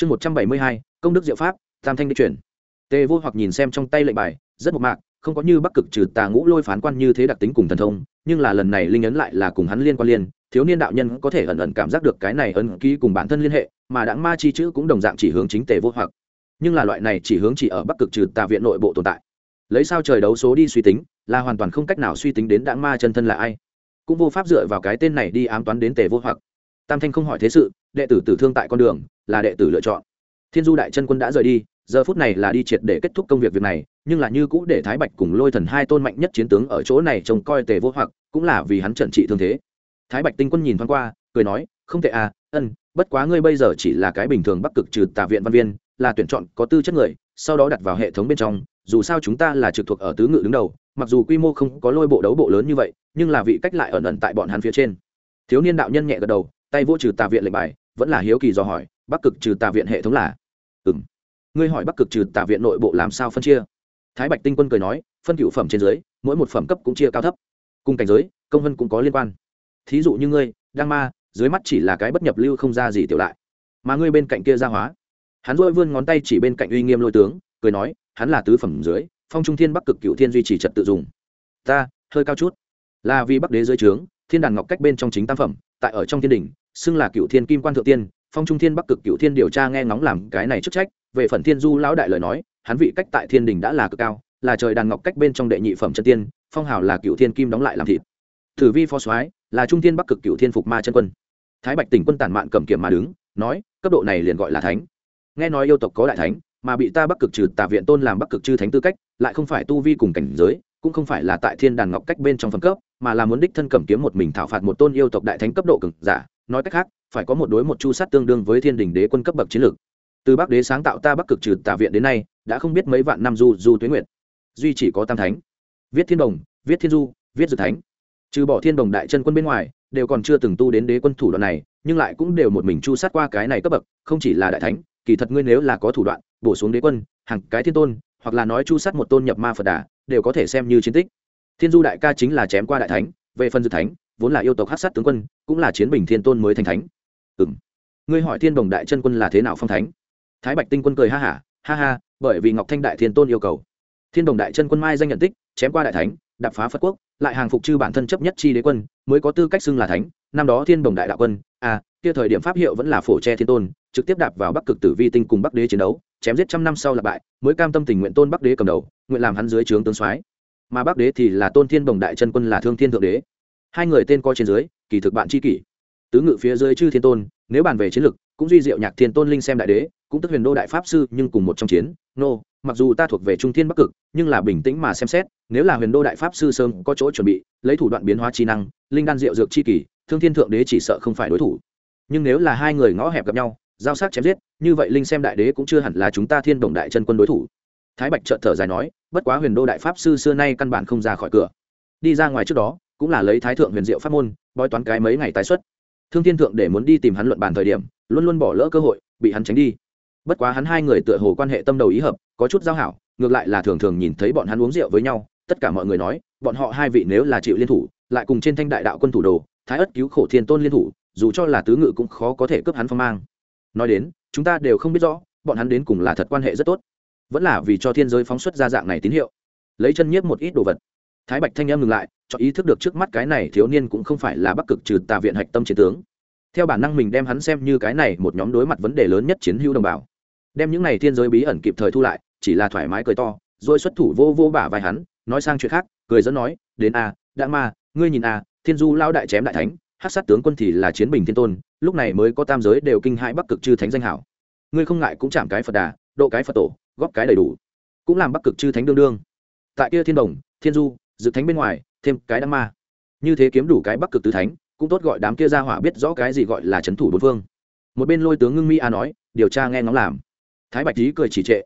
chương một trăm bảy mươi hai, công đức diệu pháp, tam thanh đi chuyển. Tề vô hoặc nhìn xem trong tay lệnh bài, rất một mạc, không có như bắc cực trừ tà ngũ lôi phán quan như thế đặc tính cùng thần thông, nhưng là lần này linh ấn lại là cùng hắn liên quan liên, thiếu niên đạo nhân có thể ẩn ẩn cảm giác được cái này ấn ký cùng bản thân liên hệ, mà đãng ma chi chữ cũng đồng dạng chỉ hướng chính tề vô hoặc. Nhưng là loại này chỉ hướng chỉ ở bắc cực trừ tà viện nội bộ tồn tại. Lấy sao trời đấu số đi suy tính, là hoàn toàn không cách nào suy tính đến đãng ma chân thân là ai. Cũng vô pháp dựa vào cái tên này đi ám toán đến tề vô hoặc. Tam thanh không hỏi thế sự, đệ tử tử thương tại con đường là đệ tử lựa chọn. Thiên du đại chân quân đã rời đi, giờ phút này là đi triệt để kết thúc công việc việc này, nhưng là như cũ để thái bạch cùng lôi thần hai tôn mạnh nhất chiến tướng ở chỗ này trông coi tề vô hoặc, cũng là vì hắn trận trị thương thế. Thái bạch tinh quân nhìn thoáng qua, cười nói, không tệ à ân, bất quá ngươi bây giờ chỉ là cái bình thường bắc cực trừ tà viện văn viên, là tuyển chọn có tư chất người, sau đó đặt vào hệ thống bên trong, dù sao chúng ta là trực thuộc ở tứ ngự đứng đầu, mặc dù quy mô không có lôi bộ đấu bộ lớn như vậy, nhưng là vị cách lại ẩn ẩn tại bọn hắn phía trên. Thiếu niên đạo nhân nhẹ gật đầu, tay vô trừ tà viện lệnh bài, vẫn là hiếu kỳ dò hỏi bắc cực trừ tà viện hệ thống là? Ừ m ngươi hỏi bắc cực trừ tà viện nội bộ làm sao phân chia? Thái bạch tinh quân cười nói, phân cựu phẩm trên dưới mỗi một phẩm cấp cũng chia cao thấp. Cùng cảnh giới, công vân cũng có liên quan. Thí dụ như ngươi đang ma, dưới mắt chỉ là cái bất nhập lưu không ra gì tiểu lại. Mà ngươi bên cạnh kia ra hóa. Hắn dội vươn ngón tay chỉ bên cạnh uy nghiêm lôi tướng, cười nói, hắn là tứ phẩm dưới, phong trung thiên bắc cực cựu thiên duy trì trật tự dùng. Ta, hơi cao chút. Là vì bắc đế dưới trướng, thiên đàn ngọc cách bên trong chính tam phẩm, tại ở trong thiên đình xưng là cựu thiên kim quan thượng tiên phong trung thiên bắc cực cựu thiên điều tra nghe ngóng làm cái này chức trách, về phần thiên du lão đại lời nói, hắn vị cách tại thiên đình đã là cực cao, là trời đàn ngọc cách bên trong đệ nhị phẩm chân tiên, phong hào là cựu thiên kim đóng lại làm thịt. Thử vi phó soái là trung thiên bắc cực cựu thiên phục ma chân quân. Thái bạch tỉnh quân tản mạn cầm kiểm mà đứng, nói, cấp độ này liền gọi là thánh. Nghe nói yêu tộc có đại thánh, mà bị ta bắc cực trừ tà viện tôn làm bắc cực chư thánh tư cách, lại không phải tu vi cùng cảnh giới, cũng không phải là tại thiên đàn ngọc cách bên trong phẩm cấp, mà là muốn đích thân cầm kiếm một mình thảo phạt một tôn yêu tộc đại thánh cấp độ cực giả nói cách khác, phải có một đối một chu sát tương đương với thiên đình đế quân cấp bậc chiến lược. Từ bắc đế sáng tạo ta bắc cực trừ tà viện đến nay, đã không biết mấy vạn năm du du tuế nguyện duy chỉ có tam thánh, viết thiên đồng, viết thiên du, viết dự thánh. Trừ bỏ thiên đồng đại chân quân bên ngoài, đều còn chưa từng tu đến đế quân thủ đoạn này, nhưng lại cũng đều một mình chu sát qua cái này cấp bậc, không chỉ là đại thánh, kỳ thật ngươi nếu là có thủ đoạn, bổ xuống đế quân, hàng cái thiên tôn, hoặc là nói chu sát một tôn nhập ma phật đà, đều có thể xem như chiến tích. Thiên du đại ca chính là chém qua đại thánh, về phần dự thánh vốn là yêu tộc hát sát tướng quân cũng là chiến bình thiên tôn mới thành thánh. Ừ m ngươi hỏi thiên đồng đại chân quân là thế nào phong thánh? Thái bạch tinh quân cười ha hả ha, ha ha bởi vì ngọc thanh đại thiên tôn yêu cầu. Thiên đồng đại chân quân mai danh nhận tích chém qua đại thánh đập phá phật quốc lại hàng phục chư bản thân chấp nhất chi đế quân mới có tư cách xưng là thánh. Năm đó thiên đồng đại đạo quân à kia thời điểm pháp hiệu vẫn là phổ che thiên tôn trực tiếp đạp vào bắc cực tử vi tinh cùng bắc đế chiến đấu chém giết trăm năm sau là bại mới cam tâm tình nguyện tôn bắc đế cầm đầu nguyện làm hắn dưới trướng tướng soái. Mà bắc đế thì là tôn thiên đồng đại chân quân là thương thiên thượng đế hai người tên coi trên dưới, kỳ thực bạn tri kỷ. Tứ ngự phía dưới chư thiên tôn, nếu bàn về chiến lực, cũng duy diệu nhạc thiên tôn linh xem đại đế, cũng tức huyền đô đại pháp sư, nhưng cùng một trong chiến, nô, mặc dù ta thuộc về trung thiên bắc cực, nhưng là bình tĩnh mà xem xét, nếu là huyền đô đại pháp sư sơn có chỗ chuẩn bị, lấy thủ đoạn biến hóa chi năng, linh đan diệu dược chi kỷ, thương thiên thượng đế chỉ sợ không phải đối thủ. Nhưng nếu là hai người ngõ hẹp gặp nhau, giao sát chém giết, như vậy linh xem đại đế cũng chưa hẳn là chúng ta thiên đồng đại chân quân đối thủ. Thái bạch trợn thở dài nói, bất quá huyền đô đại pháp sư xưa nay căn bản không ra khỏi cửa. Đi ra ngoài trước đó cũng là lấy thái thượng huyền diệu pháp môn, bói toán cái mấy ngày tái xuất. Thương thiên thượng để muốn đi tìm hắn luận bàn thời điểm, luôn luôn bỏ lỡ cơ hội, bị hắn tránh đi. Bất quá hắn hai người tựa hồ quan hệ tâm đầu ý hợp, có chút giao hảo, ngược lại là thường thường nhìn thấy bọn hắn uống rượu với nhau, tất cả mọi người nói, bọn họ hai vị nếu là chịu liên thủ, lại cùng trên thanh đại đạo quân thủ đồ, thái ất cứu khổ thiên tôn liên thủ, dù cho là tứ ngự cũng khó có thể cướp hắn phong mang. Nói đến, chúng ta đều không biết rõ, bọn hắn đến cùng là thật quan hệ rất tốt. Vẫn là vì cho thiên giới phóng xuất ra dạng này tín hiệu. Lấy chân nhiếp một ít đồ vật. Thái bạch thanh em ngừng lại cho ý thức được trước mắt cái này thiếu niên cũng không phải là bắc cực trừ tà viện hạch tâm chiến tướng. Theo bản năng mình đem hắn xem như cái này một nhóm đối mặt vấn đề lớn nhất chiến hữu đồng bào. Đem những này thiên giới bí ẩn kịp thời thu lại, chỉ là thoải mái cười to, rồi xuất thủ vô vô bả vai hắn, nói sang chuyện khác, cười dẫn nói, đến a đã ma, ngươi nhìn a, thiên du lao đại chém đại thánh hát sát tướng quân thì là chiến bình thiên tôn, lúc này mới có tam giới đều kinh hãi bắc cực chư thánh danh hảo. Ngươi không ngại cũng chạm cái phật đà, độ cái phật tổ, góp cái đầy đủ, cũng làm bắc cực chư thánh đương đương. Tại kia thiên đồng, thiên du, dự thánh bên ngoài thêm cái đam ma. Như thế kiếm đủ cái bắc cực tứ thánh, cũng tốt gọi đám kia ra hỏa biết rõ cái gì gọi là c thủ bốn phương. Một bên lôi tướng ngưng mi a nói, điều tra nghe ngóng làm. Thái bạch tý cười chỉ trệ.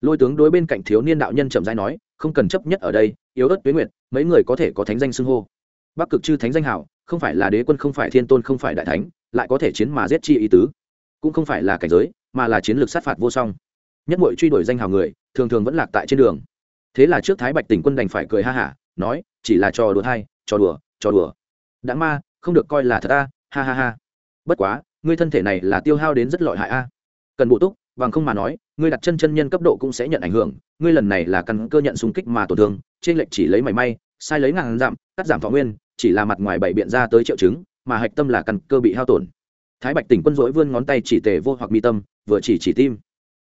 Lôi tướng đối bên cạnh thiếu niên đạo nhân chậm rãi nói, không cần chấp nhất ở đây, yếu ớt tuế nguyệt, mấy người có thể có thánh danh xưng hô. Bắc cực chư thánh danh hảo, không phải là đế quân, không phải thiên tôn, không phải đại thánh, lại có thể chiến mà giết chi ý tứ. Cũng không phải là cảnh giới, mà là chiến lược sát phạt vô song. Nhất mội truy đuổi danh hào người, thường thường vẫn lạc tại trên đường. Thế là trước thái bạch tỉnh quân đành phải cười ha hả nói, chỉ là trò đùa thay trò đùa trò đùa. Đã ma, không được coi là thật a, ha ha ha. Bất quá, ngươi thân thể này là tiêu hao đến rất lợi hại a. Cần bổ túc, bằng không mà nói, ngươi đặt chân chân nhân cấp độ cũng sẽ nhận ảnh hưởng. Ngươi lần này là căn cơ nhận xung kích mà tổn thương, trên lệnh chỉ lấy mảy may, sai lấy ngàn giảm cắt giảm thọ nguyên, chỉ là mặt ngoài bảy biện ra tới triệu chứng, mà hạch tâm là căn cơ bị hao tổn. Thái bạch tỉnh quân dỗi vươn ngón tay chỉ tề vô hoặc mi tâm, vừa chỉ chỉ tim.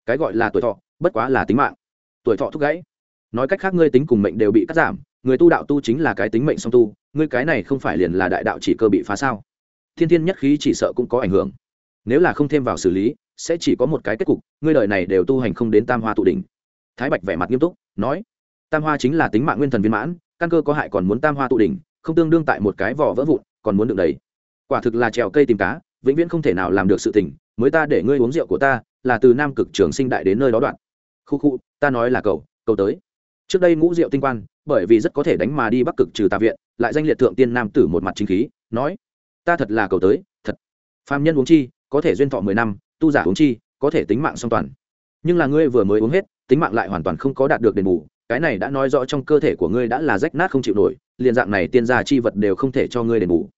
Cái gọi là tuổi thọ, bất quá là tính mạng. Tuổi thọ thúc gãy. Nói cách khác ngươi tính cùng mệnh đều bị cắt giảm người tu đạo tu chính là cái tính mệnh song tu, ngươi cái này không phải liền là đại đạo chỉ cơ bị phá sao? Thiên thiên nhất khí chỉ sợ cũng có ảnh hưởng. Nếu là không thêm vào xử lý, sẽ chỉ có một cái kết cục, ngươi đời này đều tu hành không đến tam hoa tụ đỉnh. Thái bạch vẻ mặt nghiêm túc, nói, tam hoa chính là tính mạng nguyên thần viên mãn, căn cơ có hại còn muốn tam hoa tụ đỉnh, không tương đương tại một cái vỏ vỡ vụn, còn muốn được đấy quả thực là trèo cây tìm cá, vĩnh viễn không thể nào làm được sự tình, mới ta để ngươi uống rượu của ta, là từ nam cực trường sinh đại đến nơi đó đoạn. Khu khu, ta nói là cầu cầu tới trước đây ngũ diệu tinh quan, bởi vì rất có thể đánh mà đi bắc cực trừ tà viện, lại danh liệt thượng tiên nam tử một mặt chính khí, nói, ta thật là cầu tới, thật. Phàm nhân uống chi, có thể duyên thọ mười năm, tu giả uống chi, có thể tính mạng song toàn. Nhưng là ngươi vừa mới uống hết, tính mạng lại hoàn toàn không có đạt được đền bù, cái này đã nói rõ trong cơ thể của ngươi đã là rách nát không chịu nổi, liền dạng này tiên gia chi vật đều không thể cho ngươi đền bù.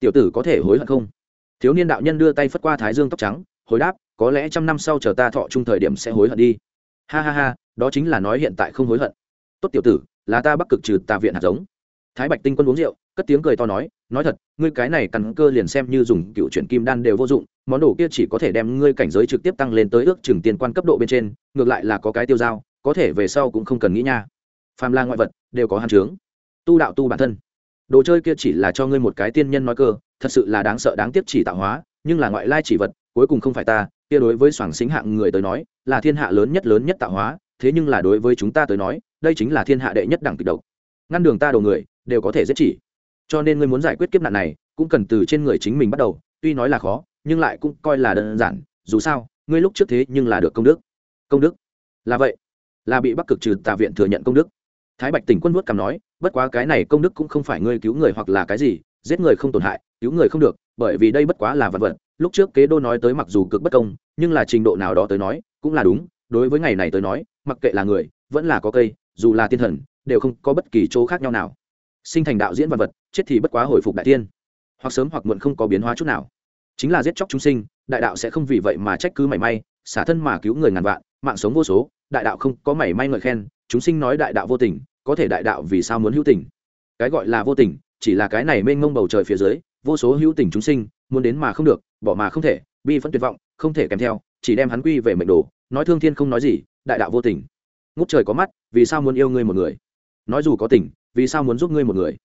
Tiểu tử có thể hối hận không? Thiếu niên đạo nhân đưa tay phất qua thái dương tóc trắng, hồi đáp, có lẽ trăm năm sau chờ ta thọ chung thời điểm sẽ hối hận đi. Ha ha ha, đó chính là nói hiện tại không hối hận tốt tiểu tử, là ta bắc cực trừ tà viện hạt giống. Thái bạch tinh quân uống rượu, cất tiếng cười to nói nói thật, ngươi cái này căn cơ liền xem như dùng cựu chuyển kim đan đều vô dụng, món đồ kia chỉ có thể đem ngươi cảnh giới trực tiếp tăng lên tới ước chừng tiền quan cấp độ bên trên, ngược lại là có cái tiêu dao, có thể về sau cũng không cần nghĩ nha. Phàm là ngoại vật, đều có hạn chướng. Tu đạo tu bản thân. Đồ chơi kia chỉ là cho ngươi một cái tiên nhân nói cơ, thật sự là đáng sợ đáng tiếc chỉ tạo hóa, nhưng là ngoại lai chỉ vật, cuối cùng không phải ta, kia đối với soảng xính hạng người tới nói, là thiên hạ lớn nhất lớn nhất tạo hóa thế nhưng là đối với chúng ta tới nói, đây chính là thiên hạ đệ nhất đẳng kịch độc. Ngăn đường ta đồ người, đều có thể giết chỉ. Cho nên ngươi muốn giải quyết kiếp nạn này, cũng cần từ trên người chính mình bắt đầu, tuy nói là khó, nhưng lại cũng coi là đơn giản, dù sao, ngươi lúc trước thế nhưng là được công đức. Công đức? Là vậy. Là bị bắc cực trừ tà viện thừa nhận công đức. Thái bạch tỉnh quân vuốt cằm nói, bất quá cái này công đức cũng không phải ngươi cứu người hoặc là cái gì, giết người không tổn hại, cứu người không được, bởi vì đây bất quá là vật vật. Lúc trước kế đô nói tới mặc dù cực bất công, nhưng là trình độ nào đó tới nói, cũng là đúng, đối với ngày này tới nói mặc kệ là người, vẫn là có cây, dù là tiên thần, đều không có bất kỳ chỗ khác nhau nào. Sinh thành đạo diễn vật vật, chết thì bất quá hồi phục đại tiên. Hoặc sớm hoặc muộn không có biến hóa chút nào. Chính là giết chóc chúng sinh, đại đạo sẽ không vì vậy mà trách cứ mảy may, xả thân mà cứu người ngàn vạn, mạng sống vô số, đại đạo không có mảy may ngợi khen, chúng sinh nói đại đạo vô tình, có thể đại đạo vì sao muốn hữu tình? Cái gọi là vô tình, chỉ là cái này mênh mông bầu trời phía dưới, vô số hữu tình chúng sinh, muốn đến mà không được, bỏ mà không thể, bi vẫn tuyệt vọng, không thể kèm theo, chỉ đem hắn quy về mệnh đồ, nói thương thiên không nói gì đại đạo vô tình. Ngút trời có mắt, vì sao muốn yêu ngươi một người? Nói dù có tình, vì sao muốn giúp ngươi một người?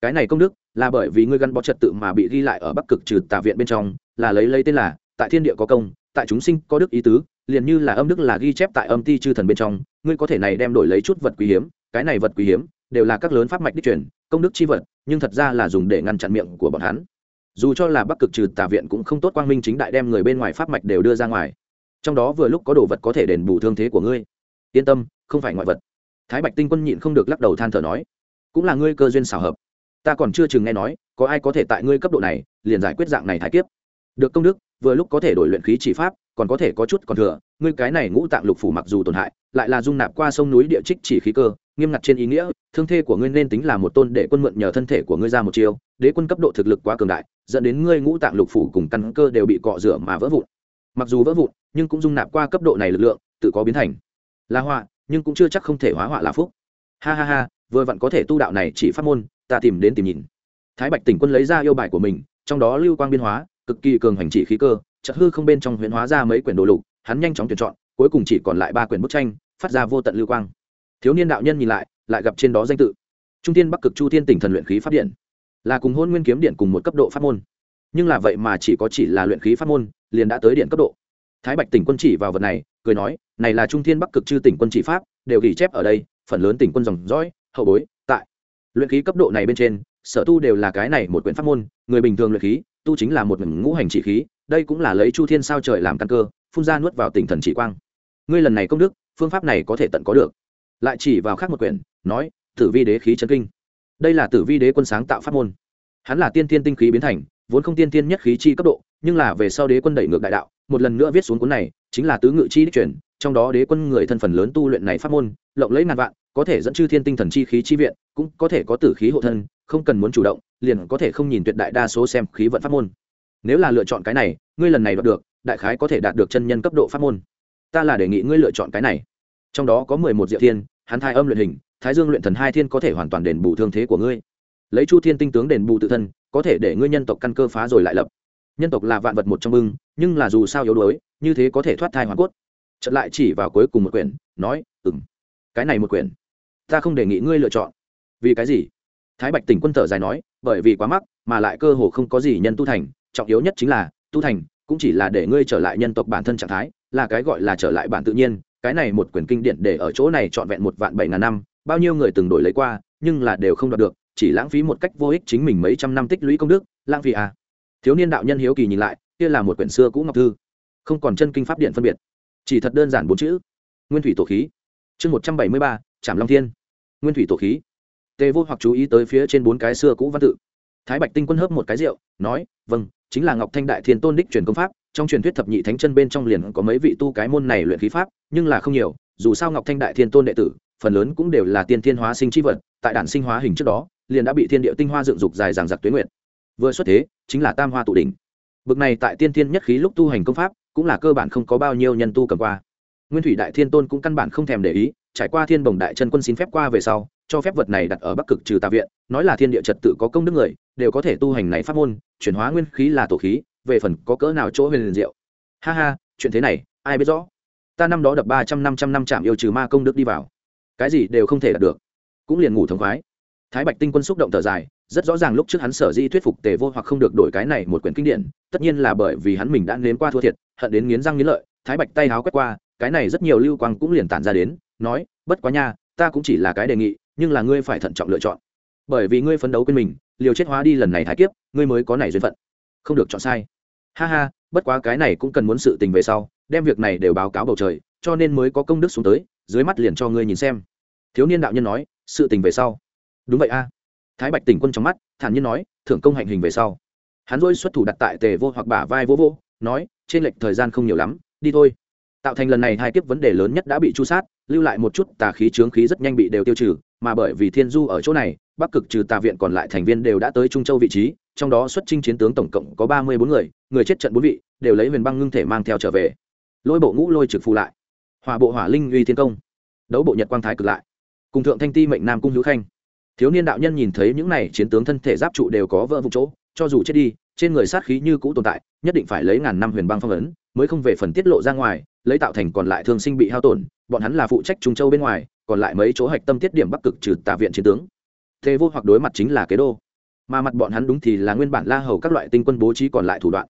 Cái này công đức là bởi vì ngươi gắn bó trật tự mà bị ghi lại ở bắc cực trừ tà viện bên trong, là lấy lấy tên là, tại thiên địa có công, tại chúng sinh có đức ý tứ, liền như là âm đức là ghi chép tại âm ti chư thần bên trong, ngươi có thể này đem đổi lấy chút vật quý hiếm, cái này vật quý hiếm đều là các lớn pháp mạch đích truyền, công đức chi vật, nhưng thật ra là dùng để ngăn chặn miệng của bọn hắn. Dù cho là bắc cực trừ tà viện cũng không tốt quang minh chính đại đem người bên ngoài pháp mạch đều đưa ra ngoài trong đó vừa lúc có đồ vật có thể đền bù thương thế của ngươi. Yên tâm, không phải ngoại vật. Thái bạch tinh quân nhịn không được lắc đầu than thở nói, cũng là ngươi cơ duyên xảo hợp. Ta còn chưa chừng nghe nói, có ai có thể tại ngươi cấp độ này, liền giải quyết dạng này thái kiếp. Được công đức, vừa lúc có thể đổi luyện khí chỉ pháp, còn có thể có chút còn thừa, ngươi cái này ngũ tạng lục phủ mặc dù tổn hại, lại là dung nạp qua sông núi địa trích chỉ khí cơ, nghiêm ngặt trên ý nghĩa, thương thế của ngươi nên tính là một tôn để quân mượn nhờ thân thể của ngươi ra một chiêu, đế quân cấp độ thực lực quá cường đại, dẫn đến ngươi ngũ tạng lục phủ cùng căn cơ đều bị cọ rửa mà vỡ vụn mặc dù vỡ vụn, nhưng cũng dung nạp qua cấp độ này lực lượng, tự có biến thành. Là họa, nhưng cũng chưa chắc không thể hóa họa là phúc. Ha ha ha, vừa vặn có thể tu đạo này chỉ phát môn, ta tìm đến tìm nhìn. Thái bạch tỉnh quân lấy ra yêu bài của mình, trong đó lưu quang biên hóa, cực kỳ cường hành chỉ khí cơ, chợt hư không bên trong huyễn hóa ra mấy quyển đồ lục, hắn nhanh chóng tuyển chọn, cuối cùng chỉ còn lại ba quyển bức tranh, phát ra vô tận lưu quang. Thiếu niên đạo nhân nhìn lại lại gặp trên đó danh tự. Trung tiên bắc cực chu tiên tỉnh thần luyện khí phát điện. Là cùng hôn nguyên kiếm điện cùng một cấp độ phát môn. Nhưng là vậy mà chỉ có chỉ là luyện khí phát môn liền đã tới điện cấp độ. Thái bạch tỉnh quân chỉ vào vật này, cười nói, này là trung thiên bắc cực chư tỉnh quân chỉ pháp, đều ghi chép ở đây, phần lớn tỉnh quân dòng dõi, hậu bối, tại. Luyện khí cấp độ này bên trên, sở tu đều là cái này một quyển pháp môn, người bình thường luyện khí, tu chính là một ngũ hành chỉ khí, đây cũng là lấy chu thiên sao trời làm căn cơ, phun ra nuốt vào tỉnh thần chỉ quang. Ngươi lần này công đức, phương pháp này có thể tận có được. Lại chỉ vào khác một quyển, nói, tử vi đế khí chân kinh. Đây là tử vi đế quân sáng tạo pháp môn. Hắn là tiên tiên tinh khí biến thành, vốn không tiên tiên nhất khí chi cấp độ nhưng là về sau đế quân đẩy ngược đại đạo, một lần nữa viết xuống cuốn này, chính là tứ ngự chi đích truyền, trong đó đế quân người thân phần lớn tu luyện này pháp môn, lộng lẫy ngàn vạn, có thể dẫn chư thiên tinh thần chi khí chi viện, cũng có thể có tử khí hộ thân, không cần muốn chủ động, liền có thể không nhìn tuyệt đại đa số xem khí vận pháp môn. Nếu là lựa chọn cái này, ngươi lần này đoạt được, đại khái có thể đạt được chân nhân cấp độ pháp môn. Ta là đề nghị ngươi lựa chọn cái này. Trong đó có mười một diệu thiên, hắn thai âm luyện hình, thái dương luyện thần hai thiên có thể hoàn toàn đền bù thương thế của ngươi. Lấy chu thiên tinh tướng đền bù tự thân, có thể để ngươi nhân tộc căn cơ phá rồi lại lập nhân tộc là vạn vật một trong bưng nhưng là dù sao yếu đuối, như thế có thể thoát thai hoàn cốt. Chợt lại chỉ vào cuối cùng một quyển, nói ừng cái này một quyển, ta không đề nghị ngươi lựa chọn. Vì cái gì? Thái bạch tỉnh quân thở dài nói, bởi vì quá mắc, mà lại cơ hồ không có gì nhân tu thành, trọng yếu nhất chính là, tu thành cũng chỉ là để ngươi trở lại nhân tộc bản thân trạng thái, là cái gọi là trở lại bản tự nhiên. Cái này một quyển kinh điển để ở chỗ này trọn vẹn một vạn bảy ngàn năm, bao nhiêu người từng đổi lấy qua, nhưng là đều không đoạt được, chỉ lãng phí một cách vô ích chính mình mấy trăm năm tích lũy công đức, lãng phí à thiếu niên đạo nhân hiếu kỳ nhìn lại, kia là một quyển xưa cũ ngọc thư, không còn chân kinh pháp điện phân biệt, chỉ thật đơn giản bốn chữ, nguyên thủy tổ khí. Chương một trăm bảy mươi ba, trảm long thiên. Nguyên thủy tổ khí. Tề vô hoặc chú ý tới phía trên bốn cái xưa cũ văn tự. Thái bạch tinh quân hớp một cái rượu, nói vâng chính là ngọc thanh đại thiên tôn đích truyền công pháp, trong truyền thuyết thập nhị thánh chân bên trong liền có mấy vị tu cái môn này luyện khí pháp, nhưng là không nhiều, dù sao ngọc thanh đại thiên tôn đệ tử, phần lớn cũng đều là tiên thiên hóa sinh chi vật, tại đản sinh hóa hình trước đó, liền đã bị thiên địa tinh hoa dựng dục dài dàng giặc tuyến nguyện vừa xuất thế, chính là tam hoa tụ đỉnh. Bực này tại tiên thiên nhất khí lúc tu hành công pháp, cũng là cơ bản không có bao nhiêu nhân tu cầm qua. Nguyên thủy đại thiên tôn cũng căn bản không thèm để ý, trải qua thiên bồng đại chân quân xin phép qua về sau, cho phép vật này đặt ở bắc cực trừ tà viện, nói là thiên địa trật tự có công đức người, đều có thể tu hành này pháp môn, chuyển hóa nguyên khí là tổ khí, về phần có cỡ nào chỗ huyền liền diệu. Ha ha, chuyện thế này, ai biết rõ? Ta năm đó đập ba trăm, năm trăm năm chạm yêu trừ ma công đức đi vào. Cái gì đều không thể đạt được. Cũng liền ngủ thống khoái. Thái bạch tinh quân xúc động thở dài rất rõ ràng lúc trước hắn sở di thuyết phục tề vô hoặc không được đổi cái này một quyển kinh điển, tất nhiên là bởi vì hắn mình đã nếm qua thua thiệt, hận đến nghiến răng nghiến lợi, thái bạch tay háo quét qua, cái này rất nhiều lưu quang cũng liền tản ra đến, nói, bất quá nha, ta cũng chỉ là cái đề nghị, nhưng là ngươi phải thận trọng lựa chọn. Bởi vì ngươi phấn đấu quên mình, liều chết hóa đi lần này thái kiếp, ngươi mới có này duyên phận. Không được chọn sai. Ha ha, bất quá cái này cũng cần muốn sự tình về sau, đem việc này đều báo cáo bầu trời, cho nên mới có công đức xuống tới, dưới mắt liền cho ngươi nhìn xem. Thiếu niên đạo nhân nói, sự tình về sau. Đúng vậy a thái bạch tỉnh quân trong mắt, thản nhiên nói, thưởng công hạnh hình về sau. Hắn dỗi xuất thủ đặt tại tề vô hoặc bả vai vô vô, nói, trên lệch thời gian không nhiều lắm, đi thôi. Tạo thành lần này hai kiếp vấn đề lớn nhất đã bị chu sát, lưu lại một chút tà khí trướng khí rất nhanh bị đều tiêu trừ, mà bởi vì thiên du ở chỗ này, bắc cực trừ tà viện còn lại thành viên đều đã tới trung châu vị trí, trong đó xuất chinh chiến tướng tổng cộng có ba mươi bốn người người chết trận bốn vị, đều lấy huyền băng ngưng thể mang theo trở về. Lôi bộ ngũ lôi trực phù lại. Hỏa bộ hỏa linh uy thiên công. Đấu bộ nhật quang thái cực lại. Cùng thượng thanh ti mệnh nam cung hữu khanh thiếu niên đạo nhân nhìn thấy những này chiến tướng thân thể giáp trụ đều có vỡ vụ chỗ, cho dù chết đi, trên người sát khí như cũ tồn tại, nhất định phải lấy ngàn năm huyền băng phong ấn, mới không về phần tiết lộ ra ngoài, lấy tạo thành còn lại thương sinh bị hao tổn, bọn hắn là phụ trách trung châu bên ngoài, còn lại mấy chỗ hạch tâm tiết điểm bắc cực trừ tà viện chiến tướng. Thế vô hoặc đối mặt chính là kế đô. Mà mặt bọn hắn đúng thì là nguyên bản la hầu các loại tinh quân bố trí còn lại thủ đoạn,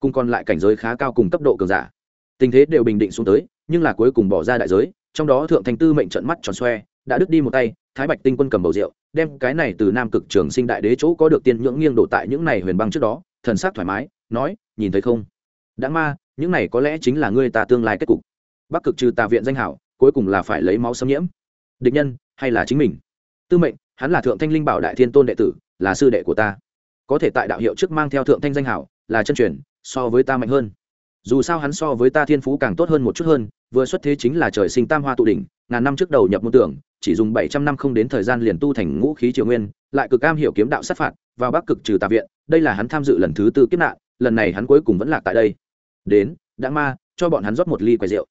cùng còn lại cảnh giới khá cao cùng cấp độ cường giả. Tình thế đều bình định xuống tới, nhưng là cuối cùng bỏ ra đại giới, trong đó thượng thành tư mệnh trận mắt tròn xoe đã đứt đi một tay, thái bạch tinh quân cầm bầu rượu, đem cái này từ nam cực trường sinh đại đế chỗ có được tiên nhưỡng nghiêng đổ tại những này huyền băng trước đó, thần sắc thoải mái, nói, nhìn thấy không? Đã ma, những này có lẽ chính là ngươi ta tương lai kết cục. Bắc cực trừ tà viện danh hảo, cuối cùng là phải lấy máu xâm nhiễm. Địch nhân, hay là chính mình? Tư mệnh, hắn là thượng thanh linh bảo đại thiên tôn đệ tử, là sư đệ của ta. Có thể tại đạo hiệu trước mang theo thượng thanh danh hảo, là chân truyền, so với ta mạnh hơn. Dù sao hắn so với ta thiên phú càng tốt hơn một chút hơn, vừa xuất thế chính là trời sinh tam hoa tụ đỉnh ngàn năm trước đầu nhập môn tưởng, chỉ dùng bảy trăm năm không đến thời gian liền tu thành ngũ khí triều nguyên, lại cực cam hiểu kiếm đạo sát phạt, vào bắc cực trừ tà viện, đây là hắn tham dự lần thứ tư kiếp nạn, lần này hắn cuối cùng vẫn lạc tại đây. Đến đã ma, cho bọn hắn rót một ly quầy rượu.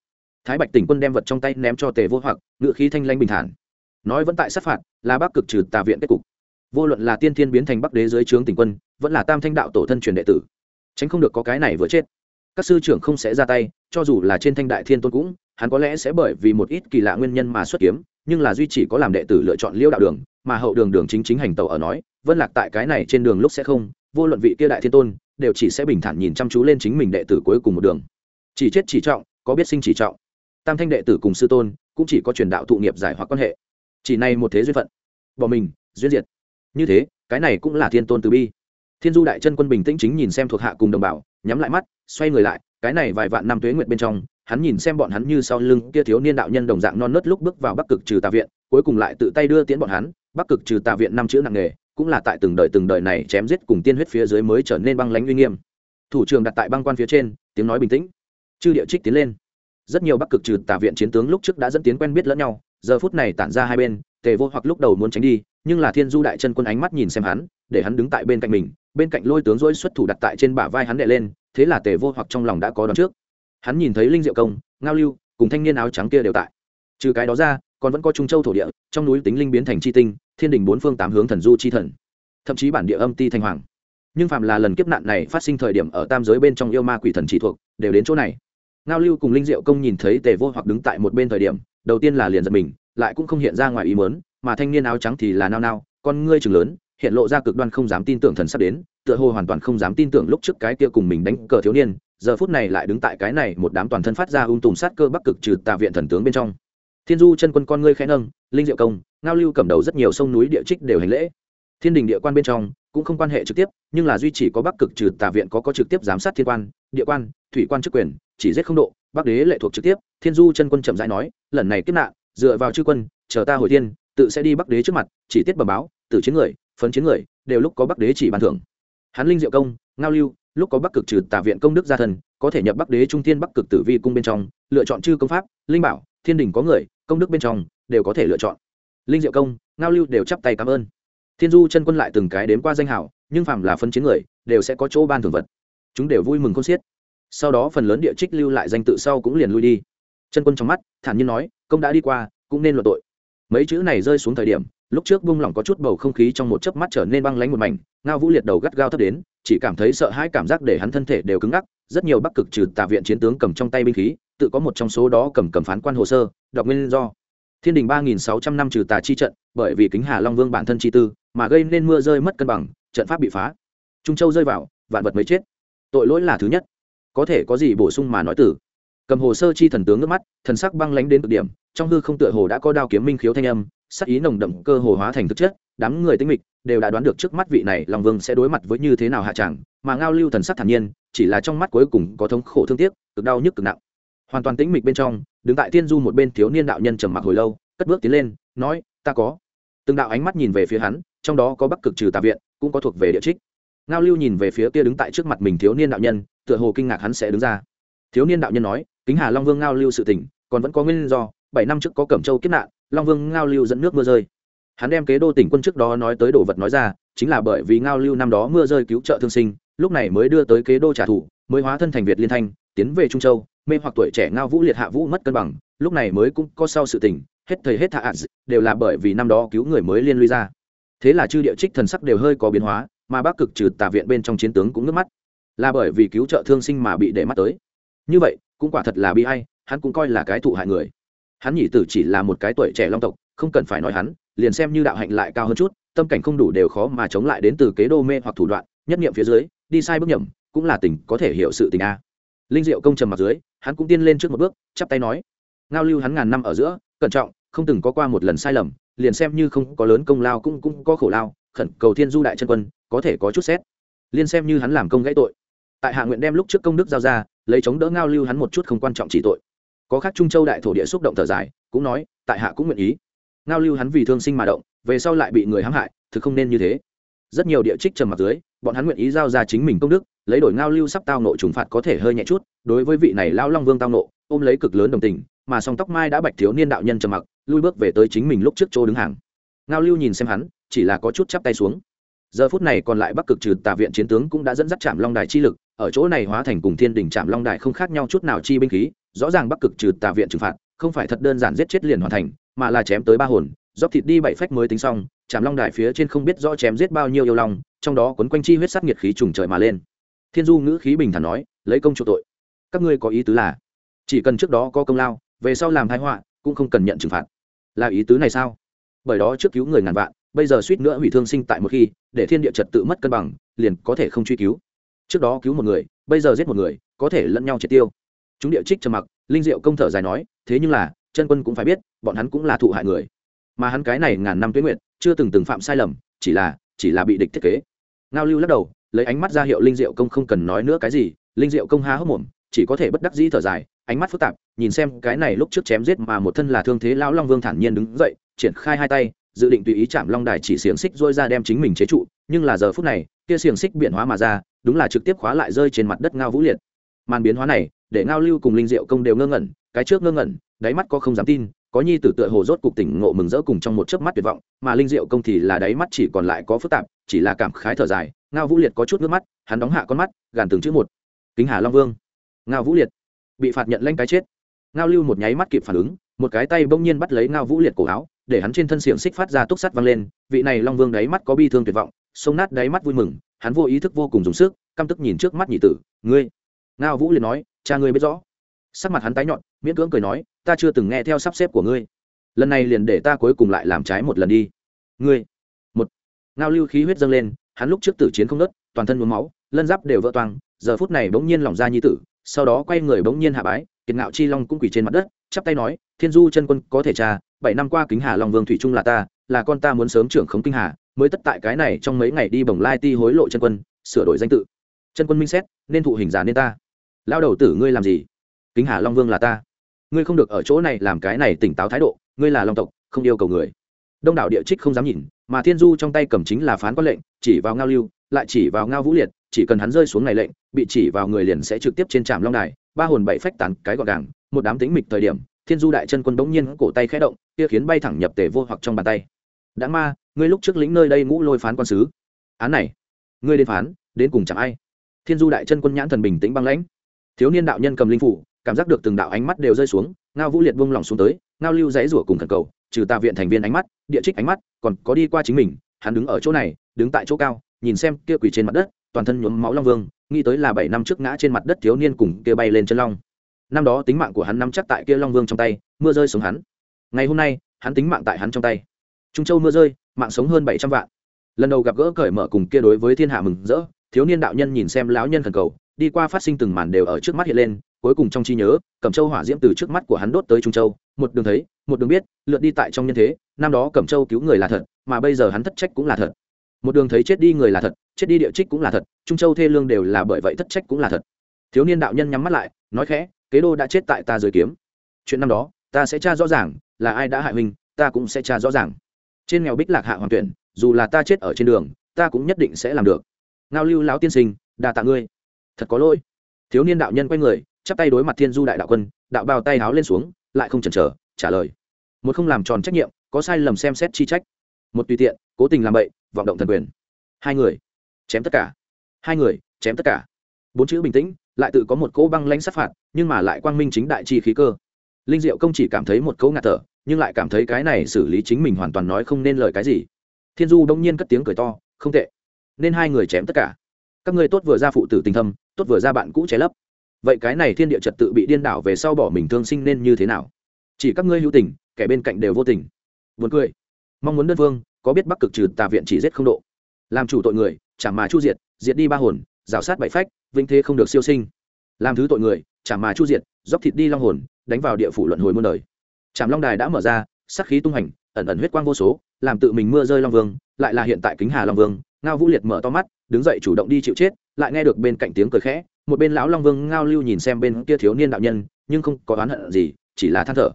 Thái bạch tỉnh quân đem vật trong tay ném cho tề vô hoặc, ngựa khí thanh lanh bình thản. Nói vẫn tại sát phạt, là bắc cực trừ tà viện kết cục. Vô luận là tiên thiên biến thành bắc đế dưới trướng tỉnh quân, vẫn là tam thanh đạo tổ thân truyền đệ tử. Tránh không được có cái này vừa chết. Các sư trưởng không sẽ ra tay, cho dù là trên thanh đại thiên tôn cũng hắn có lẽ sẽ bởi vì một ít kỳ lạ nguyên nhân mà xuất kiếm, nhưng là duy chỉ có làm đệ tử lựa chọn liêu đạo đường, mà hậu đường đường chính chính hành tàu ở nói, vân lạc tại cái này trên đường lúc sẽ không, vô luận vị kia đại thiên tôn, đều chỉ sẽ bình thản nhìn chăm chú lên chính mình đệ tử cuối cùng một đường. Chỉ chết chỉ trọng, có biết sinh chỉ trọng. Tam thanh đệ tử cùng sư tôn, cũng chỉ có truyền đạo thụ nghiệp giải hoặc quan hệ. Chỉ này một thế duyên phận. Bỏ mình, duyên diệt. Như thế, cái này cũng là thiên tôn từ bi. Thiên du đại chân quân bình tĩnh chính nhìn xem thuộc hạ cùng đồng bào, nhắm lại mắt, xoay người lại, cái này vài vạn năm tuế nguyện bên trong hắn nhìn xem bọn hắn như sau lưng kia thiếu niên đạo nhân đồng dạng non nớt lúc bước vào bắc cực trừ tà viện, cuối cùng lại tự tay đưa tiễn bọn hắn. Bắc cực trừ tà viện năm chữ nặng nghề cũng là tại từng đời từng đời này chém giết cùng tiên huyết phía dưới mới trở nên băng lãnh uy nghiêm. Thủ trưởng đặt tại băng quan phía trên, tiếng nói bình tĩnh. Chư địa trích tiến lên. Rất nhiều bắc cực trừ tà viện chiến tướng lúc trước đã dẫn tiến quen biết lẫn nhau, giờ phút này tản ra hai bên, tề vô hoặc lúc đầu muốn tránh đi, nhưng là thiên du đại chân quân ánh mắt nhìn xem hắn, để hắn đứng tại bên cạnh mình, bên cạnh lôi tướng dỗi xuất thủ đặt tại trên bả vai hắn đệ lên, thế là tề vô hoặc trong lòng đã có đón trước hắn nhìn thấy linh diệu công, ngao lưu, cùng thanh niên áo trắng kia đều tại. Trừ cái đó ra, còn vẫn có trung châu thổ địa, trong núi tính linh biến thành chi tinh, thiên đình bốn phương tám hướng thần du chi thần. Thậm chí bản địa âm ti thanh hoàng. Nhưng phạm là lần kiếp nạn này phát sinh thời điểm ở tam giới bên trong yêu ma quỷ thần chỉ thuộc, đều đến chỗ này. Ngao lưu cùng linh diệu công nhìn thấy tề vô hoặc đứng tại một bên thời điểm, đầu tiên là liền giật mình, lại cũng không hiện ra ngoài ý mớn mà thanh niên áo trắng thì là nao nao, con ngươi chừng lớn, hiện lộ ra cực đoan không dám tin tưởng thần sắp đến, tựa hồ hoàn toàn không dám tin tưởng lúc trước cái kia cùng mình đánh cờ thiếu niên giờ phút này lại đứng tại cái này một đám toàn thân phát ra ung tùm sát cơ bắc cực trừ tà viện thần tướng bên trong. Thiên du chân quân con ngươi khẽ nâng, linh diệu công, ngao lưu cầm đầu rất nhiều sông núi địa trích đều hành lễ. Thiên đình địa quan bên trong cũng không quan hệ trực tiếp, nhưng là duy chỉ có bắc cực trừ tà viện có có trực tiếp giám sát thiên quan, địa quan, thủy quan chức quyền, chỉ giết không độ, bắc đế lệ thuộc trực tiếp. Thiên du chân quân chậm rãi nói, lần này kiếp nạn, dựa vào chư quân, chờ ta hồi thiên, tự sẽ đi bắc đế trước mặt, chỉ tiết bẩm báo, tử chiến người, phấn chiến người, đều lúc có bắc đế chỉ ban thưởng. Hắn linh diệu công, ngao lưu lúc có bắc cực trừ tà viện công đức gia thần có thể nhập bắc đế trung thiên bắc cực tử vi cung bên trong, lựa chọn chư công pháp, linh bảo, thiên đình có người, công đức bên trong, đều có thể lựa chọn. Linh diệu công, ngao lưu đều chắp tay cảm ơn. Thiên du chân quân lại từng cái đến qua danh hảo nhưng phàm là phân chiến người, đều sẽ có chỗ ban thưởng vật. Chúng đều vui mừng không xiết. Sau đó phần lớn địa trích lưu lại danh tự sau cũng liền lui đi. Chân quân trong mắt, thản nhiên nói, công đã đi qua, cũng nên luận tội. Mấy chữ này rơi xuống thời điểm lúc trước bung lỏng có chút bầu không khí trong một chớp mắt trở nên băng lánh một mảnh, ngao vũ liệt đầu gắt gao thấp đến, chỉ cảm thấy sợ hãi cảm giác để hắn thân thể đều cứng ngắc, rất nhiều bắc cực trừ tà viện chiến tướng cầm trong tay binh khí, tự có một trong số đó cầm cầm phán quan hồ sơ, đọc nguyên do. Thiên đình ba nghìn sáu trăm năm trừ tà chi trận, bởi vì kính hà long vương bản thân chi tư, mà gây nên mưa rơi mất cân bằng, trận pháp bị phá. Trung châu rơi vào, vạn vật mới chết. Tội lỗi là thứ nhất. Có thể có gì bổ sung mà nói từ cầm hồ sơ chi thần tướng nước mắt, thần sắc băng lánh đến cực điểm, trong hư không tựa hồ đã có đao kiếm minh khiếu thanh âm sắc ý nồng đậm cơ hồ hóa thành thực chất, đám người tinh mịch đều đã đoán được trước mắt vị này long vương sẽ đối mặt với như thế nào hạ tràng mà ngao lưu thần sắc thản nhiên, chỉ là trong mắt cuối cùng có thống khổ thương tiếc, cực đau nhức cực nặng. Hoàn toàn tĩnh mịch bên trong, đứng tại thiên du một bên thiếu niên đạo nhân trầm mặc hồi lâu, cất bước tiến lên, nói, ta có. Từng đạo ánh mắt nhìn về phía hắn, trong đó có bắc cực trừ tà viện, cũng có thuộc về địa trích. Ngao lưu nhìn về phía kia đứng tại trước mặt mình thiếu niên đạo nhân, tựa hồ kinh ngạc hắn sẽ đứng ra. Thiếu niên đạo nhân nói, kính hà long vương ngao lưu sự tỉnh còn vẫn có nguyên do, bảy năm trước có cẩm châu kiếp nạn long vương ngao lưu dẫn nước mưa rơi. Hắn đem kế đô tỉnh quân trước đó nói tới đồ vật nói ra, chính là bởi vì ngao lưu năm đó mưa rơi cứu trợ thương sinh, lúc này mới đưa tới kế đô trả thù, mới hóa thân thành việt liên thanh, tiến về trung châu, mê hoặc tuổi trẻ ngao vũ liệt hạ vũ mất cân bằng, lúc này mới cũng có sau sự tình, hết thời hết hạ đều là bởi vì năm đó cứu người mới liên lụy ra. Thế là chư địa trích thần sắc đều hơi có biến hóa, mà bác cực trừ tà viện bên trong chiến tướng cũng nước mắt. Là bởi vì cứu trợ thương sinh mà bị để mắt tới. Như vậy, cũng quả thật là bi hay hắn cũng coi là cái thụ hại người hắn nhị tử chỉ là một cái tuổi trẻ long tộc, không cần phải nói hắn, liền xem như đạo hạnh lại cao hơn chút, tâm cảnh không đủ đều khó mà chống lại đến từ kế đô mê hoặc thủ đoạn, nhất nghiệm phía dưới, đi sai bước nhầm, cũng là tình có thể hiểu sự tình a. Linh diệu công trầm mặt dưới, hắn cũng tiên lên trước một bước, chắp tay nói, ngao lưu hắn ngàn năm ở giữa, cẩn trọng, không từng có qua một lần sai lầm, liền xem như không có lớn công lao cũng cũng có khổ lao, khẩn cầu thiên du đại chân quân, có thể có chút xét. Liên xem như hắn làm công gãy tội. Tại hạ nguyện đem lúc trước công đức giao ra, lấy chống đỡ ngao lưu hắn một chút không quan trọng chỉ tội có khác trung châu đại thổ địa xúc động thở dài, cũng nói, tại hạ cũng nguyện ý. Ngao lưu hắn vì thương sinh mà động, về sau lại bị người hãm hại, thực không nên như thế. Rất nhiều địa trích trầm mặt dưới, bọn hắn nguyện ý giao ra chính mình công đức, lấy đổi ngao lưu sắp tao nộ trừng phạt có thể hơi nhẹ chút, đối với vị này lao long vương tao nộ, ôm lấy cực lớn đồng tình, mà song tóc mai đã bạch thiếu niên đạo nhân trầm mặc, lui bước về tới chính mình lúc trước chỗ đứng hàng. Ngao lưu nhìn xem hắn, chỉ là có chút chắp tay xuống. Giờ phút này còn lại bắc cực trừ tà viện chiến tướng cũng đã dẫn dắt chạm long đài chi lực, ở chỗ này hóa thành cùng thiên đình chạm long đài không khác nhau chút nào chi binh khí rõ ràng bắc cực trừ tà viện trừng phạt, không phải thật đơn giản giết chết liền hoàn thành, mà là chém tới ba hồn, dốc thịt đi bảy phách mới tính xong chạm long đài phía trên không biết rõ chém giết bao nhiêu yêu long, trong đó quấn quanh chi huyết sát nhiệt khí trùng trời mà lên. Thiên du ngữ khí bình thản nói, lấy công chủ tội. Các ngươi có ý tứ là, chỉ cần trước đó có công lao, về sau làm thái họa, cũng không cần nhận trừng phạt. Là ý tứ này sao? Bởi đó trước cứu người ngàn vạn, bây giờ suýt nữa hủy thương sinh tại một khi, để thiên địa trật tự mất cân bằng, liền có thể không truy cứu. Trước đó cứu một người, bây giờ giết một người, có thể lẫn nhau triệt tiêu chúng địa trích trầm mặc, linh diệu công thở dài nói, thế nhưng là, chân quân cũng phải biết, bọn hắn cũng là thụ hại người. Mà hắn cái này ngàn năm tuyến nguyện chưa từng từng phạm sai lầm, chỉ là chỉ là bị địch thiết kế. Ngao lưu lắc đầu, lấy ánh mắt ra hiệu linh diệu công không cần nói nữa cái gì, linh diệu công há hốc mồm, chỉ có thể bất đắc dĩ thở dài, ánh mắt phức tạp, nhìn xem cái này lúc trước chém giết mà một thân là thương thế lão long vương thản nhiên đứng dậy, triển khai hai tay, dự định tùy ý chạm long đài chỉ xiềng xích rôi ra đem chính mình chế trụ, nhưng là giờ phút này, kia xiềng xích biển hóa mà ra, đúng là trực tiếp khóa lại rơi trên mặt đất ngao vũ liệt. Màn biến hóa này để ngao lưu cùng linh diệu công đều ngơ ngẩn, cái trước ngơ ngẩn, đáy mắt có không dám tin, có nhi tử tựa hồ rốt cục tỉnh ngộ mừng rỡ cùng trong một chớp mắt tuyệt vọng, mà linh diệu công thì là đáy mắt chỉ còn lại có phức tạp, chỉ là cảm khái thở dài, ngao vũ liệt có chút nước mắt, hắn đóng hạ con mắt, gàn từng chữ một. Kính hà long vương. Ngao vũ liệt. Bị phạt nhận lanh cái chết. Ngao lưu một nháy mắt kịp phản ứng, một cái tay bỗng nhiên bắt lấy ngao vũ liệt cổ áo, để hắn trên thân xiềng xích phát ra túc sắt văng lên, vị này long vương đáy mắt có bi thương tuyệt vọng, sông nát đáy mắt vui mừng, hắn vô ý thức vô cùng dùng sức, căm tức nhìn trước mắt nhị tử, ngươi ngao vũ liền nói, cha ngươi biết rõ. Sắc mặt hắn tái nhọn miễn cưỡng cười nói, ta chưa từng nghe theo sắp xếp của ngươi. Lần này liền để ta cuối cùng lại làm trái một lần đi. Ngươi? Một ngao lưu khí huyết dâng lên, hắn lúc trước tử chiến không nớt toàn thân nhuốm máu, lân giáp đều vỡ toang, giờ phút này bỗng nhiên lỏng ra nhi tử, sau đó quay người bỗng nhiên hạ bái, kiệt ngạo chi long cũng quỳ trên mặt đất, chắp tay nói, thiên du chân quân có thể cha bảy năm qua kính hà long vương thủy trung là ta, là con ta muốn sớm trưởng khống kinh hà, mới tất tại cái này trong mấy ngày đi bồng lai ti hối lộ chân quân, sửa đổi danh tự. Chân quân minh xét, nên thụ hình giả nên ta lao đầu tử ngươi làm gì? Kính hà long vương là ta. Ngươi không được ở chỗ này làm cái này tỉnh táo thái độ, ngươi là long tộc, không yêu cầu người. Đông đảo địa trích không dám nhìn, mà thiên du trong tay cầm chính là phán quan lệnh, chỉ vào ngao lưu, lại chỉ vào ngao vũ liệt, chỉ cần hắn rơi xuống này lệnh, bị chỉ vào người liền sẽ trực tiếp trên trạm long đài, ba hồn bảy phách tán cái gọn gàng, một đám tính mịch thời điểm, thiên du đại chân quân bỗng nhiên cổ tay khẽ động, kia khiến bay thẳng nhập tề vô hoặc trong bàn tay. Đã ma, ngươi lúc trước lĩnh nơi đây ngũ lôi phán quan sứ. Án này, ngươi đến phán, đến cùng chẳng ai. Thiên du đại chân quân nhãn thần bình tĩnh băng lãnh thiếu niên đạo nhân cầm linh phủ, cảm giác được từng đạo ánh mắt đều rơi xuống, ngao vũ liệt vung lòng xuống tới, ngao lưu dãy rủa cùng thần cầu, trừ tà viện thành viên ánh mắt, địa trích ánh mắt, còn có đi qua chính mình, hắn đứng ở chỗ này, đứng tại chỗ cao, nhìn xem kia quỳ trên mặt đất, toàn thân nhuốm máu long vương, nghĩ tới là bảy năm trước ngã trên mặt đất thiếu niên cùng kia bay lên chân long. Năm đó tính mạng của hắn nắm chắc tại kia long vương trong tay, mưa rơi xuống hắn. Ngày hôm nay, hắn tính mạng tại hắn trong tay. Trung châu mưa rơi, mạng sống hơn bảy trăm vạn. Lần đầu gặp gỡ cởi mở cùng kia đối với thiên hạ mừng rỡ, thiếu niên đạo nhân nhìn xem lão nhân thần cầu đi qua phát sinh từng màn đều ở trước mắt hiện lên, cuối cùng trong trí nhớ, cẩm châu hỏa diễm từ trước mắt của hắn đốt tới trung châu. Một đường thấy, một đường biết lượt đi tại trong nhân thế, năm đó cẩm châu cứu người là thật, mà bây giờ hắn thất trách cũng là thật. Một đường thấy chết đi người là thật, chết đi địa trích cũng là thật, trung châu thê lương đều là bởi vậy thất trách cũng là thật. Thiếu niên đạo nhân nhắm mắt lại, nói khẽ, kế đô đã chết tại ta dưới kiếm. Chuyện năm đó, ta sẽ tra rõ ràng, là ai đã hại mình ta cũng sẽ tra rõ ràng. Trên nghèo bích lạc hạ hoàng tuyển, dù là ta chết ở trên đường, ta cũng nhất định sẽ làm được. Ngao lưu lão tiên sinh, đa tạ ngươi thật có lỗi. Thiếu niên đạo nhân quay người, chắp tay đối mặt thiên du đại đạo quân, đạo bao tay háo lên xuống, lại không chần chờ, trả lời. Một không làm tròn trách nhiệm, có sai lầm xem xét chi trách. Một tùy tiện, cố tình làm bậy, vọng động thần quyền. Hai người, chém tất cả. Hai người, chém tất cả. Bốn chữ bình tĩnh, lại tự có một cỗ băng lãnh sát phạt, nhưng mà lại quang minh chính đại chi khí cơ. Linh diệu công chỉ cảm thấy một cỗ ngạt thở, nhưng lại cảm thấy cái này xử lý chính mình hoàn toàn nói không nên lời cái gì. Thiên du đông nhiên cất tiếng cười to, không tệ. Nên hai người chém tất cả. Các ngươi tốt vừa ra phụ tử tình thâm tốt vừa ra bạn cũ trái lấp. Vậy cái này thiên địa trật tự bị điên đảo về sau bỏ mình thương sinh nên như thế nào? Chỉ các ngươi hữu tình, kẻ bên cạnh đều vô tình. Buồn cười. Mong muốn đơn phương có biết bắc cực trừ tà viện chỉ giết không độ. Làm chủ tội người, chả mà chu diệt diệt đi ba hồn, rào sát bảy phách vinh thế không được siêu sinh. Làm thứ tội người, chả mà chu diệt dóc thịt đi long hồn, đánh vào địa phủ luận hồi muôn đời. Trảm long đài đã mở ra sắc khí tung hành, ẩn ẩn huyết quang vô số, làm tự mình mưa rơi long vương, lại là hiện tại kính hà long vương, ngao vũ liệt mở to mắt, đứng dậy chủ động đi chịu chết lại nghe được bên cạnh tiếng cười khẽ, một bên lão long vương ngao lưu nhìn xem bên kia thiếu niên đạo nhân, nhưng không có oán hận gì, chỉ là than thở.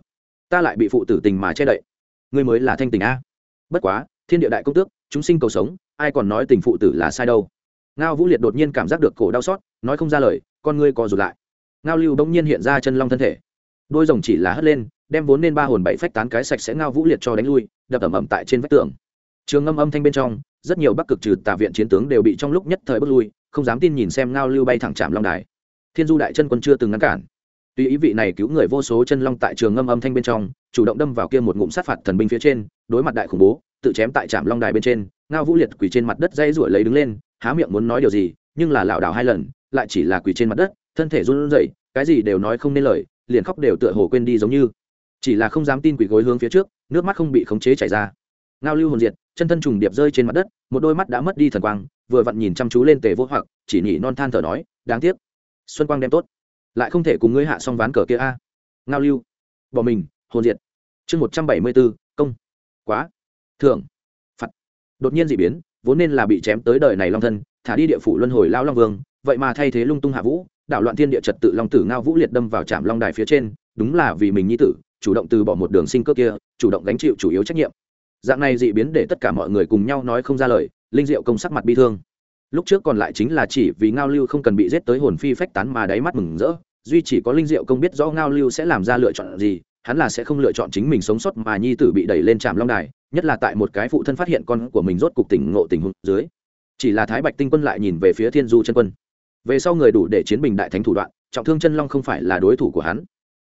Ta lại bị phụ tử tình mà che đậy. Ngươi mới là thanh tình a. Bất quá, thiên địa đại công tước, chúng sinh cầu sống, ai còn nói tình phụ tử là sai đâu. Ngao vũ liệt đột nhiên cảm giác được cổ đau xót, nói không ra lời, con ngươi co rụt lại. Ngao lưu bỗng nhiên hiện ra chân long thân thể. Đôi rồng chỉ là hất lên, đem vốn nên ba hồn bảy phách tán cái sạch sẽ ngao vũ liệt cho đánh lui, đập ẩm ẩm tại trên vách tường. Trường âm âm thanh bên trong rất nhiều bắc cực trừ tà viện chiến tướng đều bị trong lúc nhất thời bước lui, không dám tin nhìn xem ngao lưu bay thẳng chạm long đài. Thiên du đại chân quân chưa từng ngăn cản. Tuy ý vị này cứu người vô số chân long tại trường ngâm âm thanh bên trong, chủ động đâm vào kia một ngụm sát phạt thần binh phía trên, đối mặt đại khủng bố, tự chém tại trạm long đài bên trên, ngao vũ liệt quỳ trên mặt đất dây ruổi lấy đứng lên, há miệng muốn nói điều gì, nhưng là lảo đảo hai lần, lại chỉ là quỳ trên mặt đất, thân thể run rẩy, cái gì đều nói không nên lời, liền khóc đều tựa hồ quên đi giống như. Chỉ là không dám tin quỳ gối hướng phía trước, nước mắt không bị khống chế chảy ra. Ngao lưu hồn diệt chân thân trùng điệp rơi trên mặt đất, một đôi mắt đã mất đi thần quang, vừa vặn nhìn chăm chú lên tề vô hoặc, chỉ nhỉ non than thở nói, đáng tiếc, xuân quang đem tốt, lại không thể cùng ngươi hạ xong ván cờ kia a. Ngao lưu, bỏ mình, hồn diệt. Chương một trăm bảy mươi bốn, công. Quá. Thưởng. Phạt. Đột nhiên d ị biến, vốn nên là bị chém tới đời này long thân, thả đi địa phủ luân hồi lao long vương, vậy mà thay thế lung tung hạ vũ, đảo loạn thiên địa trật tự long tử ngao vũ liệt đâm vào trạm long đài phía trên, đúng là vì mình nhi tử, chủ động từ bỏ một đường sinh cơ kia, chủ động gánh chịu chủ yếu trách nhiệm dạng này dị biến để tất cả mọi người cùng nhau nói không ra lời, linh diệu công sắc mặt bi thương. Lúc trước còn lại chính là chỉ vì ngao lưu không cần bị giết tới hồn phi phách tán mà đáy mắt mừng rỡ, duy chỉ có linh diệu công biết rõ ngao lưu sẽ làm ra lựa chọn gì, hắn là sẽ không lựa chọn chính mình sống sót mà nhi tử bị đẩy lên trạm long đài, nhất là tại một cái phụ thân phát hiện con của mình rốt cục tỉnh ngộ tình huống dưới. Chỉ là thái bạch tinh quân lại nhìn về phía thiên du chân quân. Về sau người đủ để chiến bình đại thánh thủ đoạn, trọng thương chân long không phải là đối thủ của hắn.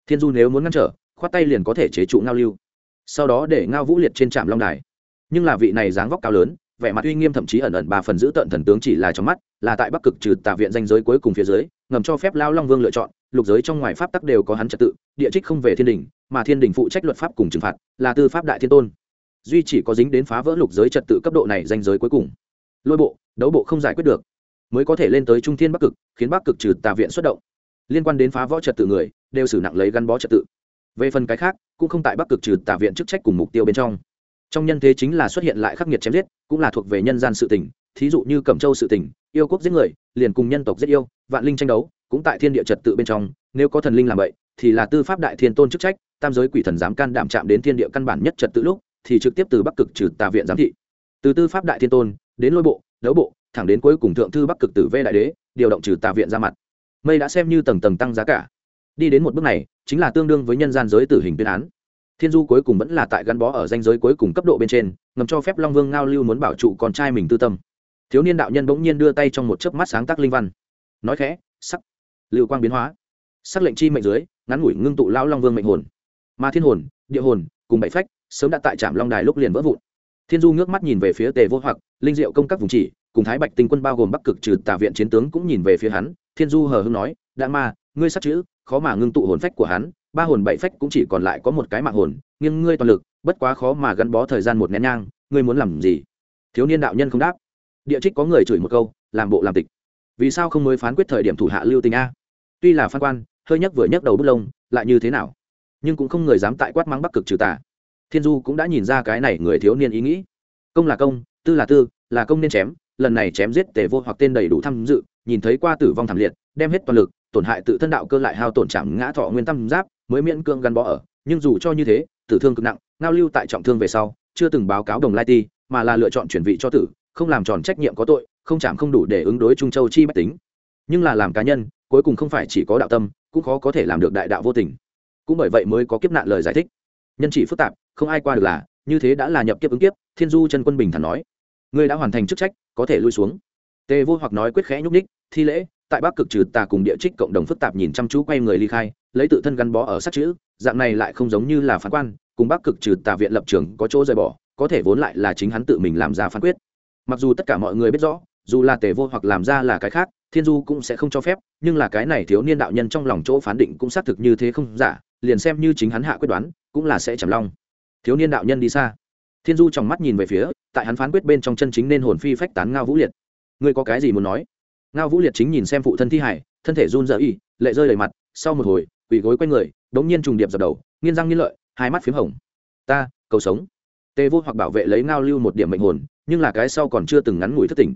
Thiên du nếu muốn ngăn trở, khoát tay liền có thể chế trụ ngao lưu sau đó để ngao vũ liệt trên trạm long đài nhưng là vị này dáng vóc cao lớn vẻ mặt uy nghiêm thậm chí ẩn ẩn ba phần giữ tận thần tướng chỉ là trong mắt là tại bắc cực trừ tà viện danh giới cuối cùng phía dưới ngầm cho phép lao long vương lựa chọn lục giới trong ngoài pháp tắc đều có hắn trật tự địa trích không về thiên đình mà thiên đình phụ trách luật pháp cùng trừng phạt là tư pháp đại thiên tôn duy chỉ có dính đến phá vỡ lục giới trật tự cấp độ này danh giới cuối cùng lôi bộ đấu bộ không giải quyết được mới có thể lên tới trung thiên bắc cực khiến bắc cực trừ tà viện xuất động liên quan đến phá võ trật tự người đều xử nặng lấy gắn bó trật tự về phần cái khác, cũng không tại bắc cực trừ Tả viện chức trách cùng mục tiêu bên trong. Trong nhân thế chính là xuất hiện lại khắc nghiệt chém giết, cũng là thuộc về nhân gian sự tỉnh thí dụ như cẩm châu sự tỉnh yêu quốc giết người, liền cùng nhân tộc giết yêu, vạn linh tranh đấu, cũng tại thiên địa trật tự bên trong, nếu có thần linh làm vậy, thì là tư pháp đại thiên tôn chức trách, tam giới quỷ thần dám can đảm chạm đến thiên địa căn bản nhất trật tự lúc, thì trực tiếp từ bắc cực trừ tà viện giám thị. Từ tư pháp đại thiên tôn, đến lôi bộ, đấu bộ, thẳng đến cuối cùng thượng thư bắc cực tử vê đại đế, điều động trừ tà viện ra mặt. Mây đã xem như tầng tầng tăng giá cả. Đi đến một bước này chính là tương đương với nhân gian giới tử hình tuyên án. Thiên du cuối cùng vẫn là tại gắn bó ở danh giới cuối cùng cấp độ bên trên, ngầm cho phép long vương ngao lưu muốn bảo trụ con trai mình tư tâm. Thiếu niên đạo nhân bỗng nhiên đưa tay trong một chớp mắt sáng tác linh văn. Nói khẽ, sắc, lưu quang biến hóa. Sắc lệnh chi mệnh dưới, ngắn ngủi ngưng tụ lao long vương mệnh hồn. Mà thiên hồn, địa hồn, cùng bảy phách, sớm đã tại trạm long đài lúc liền vỡ vụn. Thiên du ngước mắt nhìn về phía tề vô hoặc, linh diệu công các vùng chỉ, cùng thái bạch tinh quân bao gồm bắc cực trừ tả viện chiến tướng cũng nhìn về phía hắn. Thiên du hờ hưng nói đã ma, ngươi sắc chữ khó mà ngưng tụ hồn phách của hắn, ba hồn bảy phách cũng chỉ còn lại có một cái mạng hồn, nhưng ngươi toàn lực, bất quá khó mà gắn bó thời gian một nén nhang, ngươi muốn làm gì? Thiếu niên đạo nhân không đáp. Địa trích có người chửi một câu, làm bộ làm tịch. Vì sao không mới phán quyết thời điểm thủ hạ lưu tình a? Tuy là phan quan, hơi nhấc vừa nhấc đầu bút lông, lại như thế nào? Nhưng cũng không người dám tại quát mắng bắc cực trừ tà. Thiên du cũng đã nhìn ra cái này người thiếu niên ý nghĩ. Công là công, tư là tư, là công nên chém, lần này chém giết tề vô hoặc tên đầy đủ tham dự, nhìn thấy qua tử vong thảm liệt, đem hết toàn lực tổn hại tự thân đạo cơ lại hao tổn chạm ngã thọ nguyên tâm giáp, mới miễn cưỡng gắn bó ở. Nhưng dù cho như thế, tử thương cực nặng, ngao lưu tại trọng thương về sau, chưa từng báo cáo đồng lai ti, mà là lựa chọn chuyển vị cho tử, không làm tròn trách nhiệm có tội, không chạm không đủ để ứng đối trung châu chi bách tính. Nhưng là làm cá nhân, cuối cùng không phải chỉ có đạo tâm, cũng khó có thể làm được đại đạo vô tình. Cũng bởi vậy mới có kiếp nạn lời giải thích. Nhân chỉ phức tạp, không ai qua được là, như thế đã là nhập kiếp ứng kiếp, thiên du chân quân bình thản nói. Ngươi đã hoàn thành chức trách, có thể lui xuống. Tề vô hoặc nói quyết khẽ nhúc ních thi lễ tại bắc cực trừ tà cùng địa trích cộng đồng phức tạp nhìn chăm chú quay người ly khai, lấy tự thân gắn bó ở sát chữ, dạng này lại không giống như là phán quan, cùng bắc cực trừ tà viện lập trường có chỗ rời bỏ, có thể vốn lại là chính hắn tự mình làm ra phán quyết. Mặc dù tất cả mọi người biết rõ, dù là tề vô hoặc làm ra là cái khác, thiên du cũng sẽ không cho phép, nhưng là cái này thiếu niên đạo nhân trong lòng chỗ phán định cũng xác thực như thế không giả, liền xem như chính hắn hạ quyết đoán, cũng là sẽ chầm long thiếu niên đạo nhân đi xa. Thiên du trong mắt nhìn về phía, tại hắn phán quyết bên trong chân chính nên hồn phi phách tán ngao vũ liệt. Ngươi có cái gì muốn nói? Ngao vũ liệt chính nhìn xem phụ thân thi hải thân thể run rợ y lệ rơi đầy mặt, sau một hồi, quỳ gối quanh người, đống nhiên trùng điệp dập đầu nghiên răng nghiên lợi, hai mắt p h í m hồng. Ta, cầu sống. Tê vô hoặc bảo vệ lấy ngao lưu một điểm mệnh hồn, nhưng là cái sau còn chưa từng ngắn ngủi thất tình.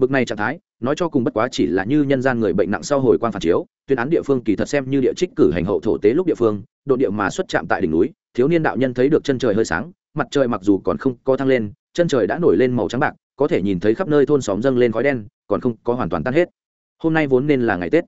Bực này trạng thái, nói cho cùng bất quá chỉ là như nhân gian người bệnh nặng sau hồi quan phản chiếu, tuyên án địa phương kỳ thật xem như địa trích cử hành hậu thổ tế lúc địa phương, độ địa mà xuất chạm tại đỉnh núi, thiếu niên đạo nhân thấy được chân trời hơi sáng, mặt trời mặc dù còn không có thăng lên, chân trời đã nổi lên màu trắng bạc, có thể nhìn thấy khắp nơi thôn xóm dâng lên khói đen còn không có hoàn toàn tan hết. Hôm nay vốn nên là ngày tết,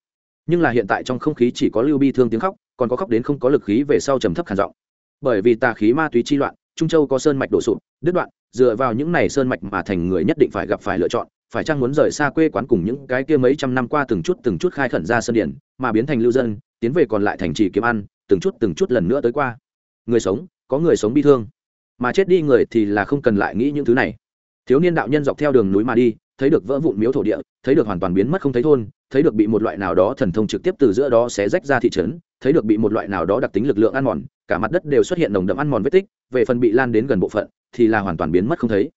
nhưng là hiện tại trong không khí chỉ có lưu bi thương tiếng khóc, còn có khóc đến không có lực khí về sau trầm thấp khản giọng. Bởi vì tà khí ma túy chi loạn, trung châu có sơn mạch đổ sụp, đứt đoạn, dựa vào những này sơn mạch mà thành người nhất định phải gặp phải lựa chọn, phải chăng muốn rời xa quê quán cùng những cái kia mấy trăm năm qua từng chút từng chút khai khẩn ra sơn điển, mà biến thành lưu dân, tiến về còn lại thành trì kiếm ăn, từng chút từng chút lần nữa tới qua. Người sống, có người sống bi thương, mà chết đi người thì là không cần lại nghĩ những thứ này. Thiếu niên đạo nhân dọc theo đường núi mà đi thấy được vỡ vụn miếu thổ địa, thấy được hoàn toàn biến mất không thấy thôn, thấy được bị một loại nào đó thần thông trực tiếp từ giữa đó xé rách ra thị trấn, thấy được bị một loại nào đó đặc tính lực lượng ăn mòn, cả mặt đất đều xuất hiện nồng đậm ăn mòn vết tích, về phần bị lan đến gần bộ phận, thì là hoàn toàn biến mất không thấy.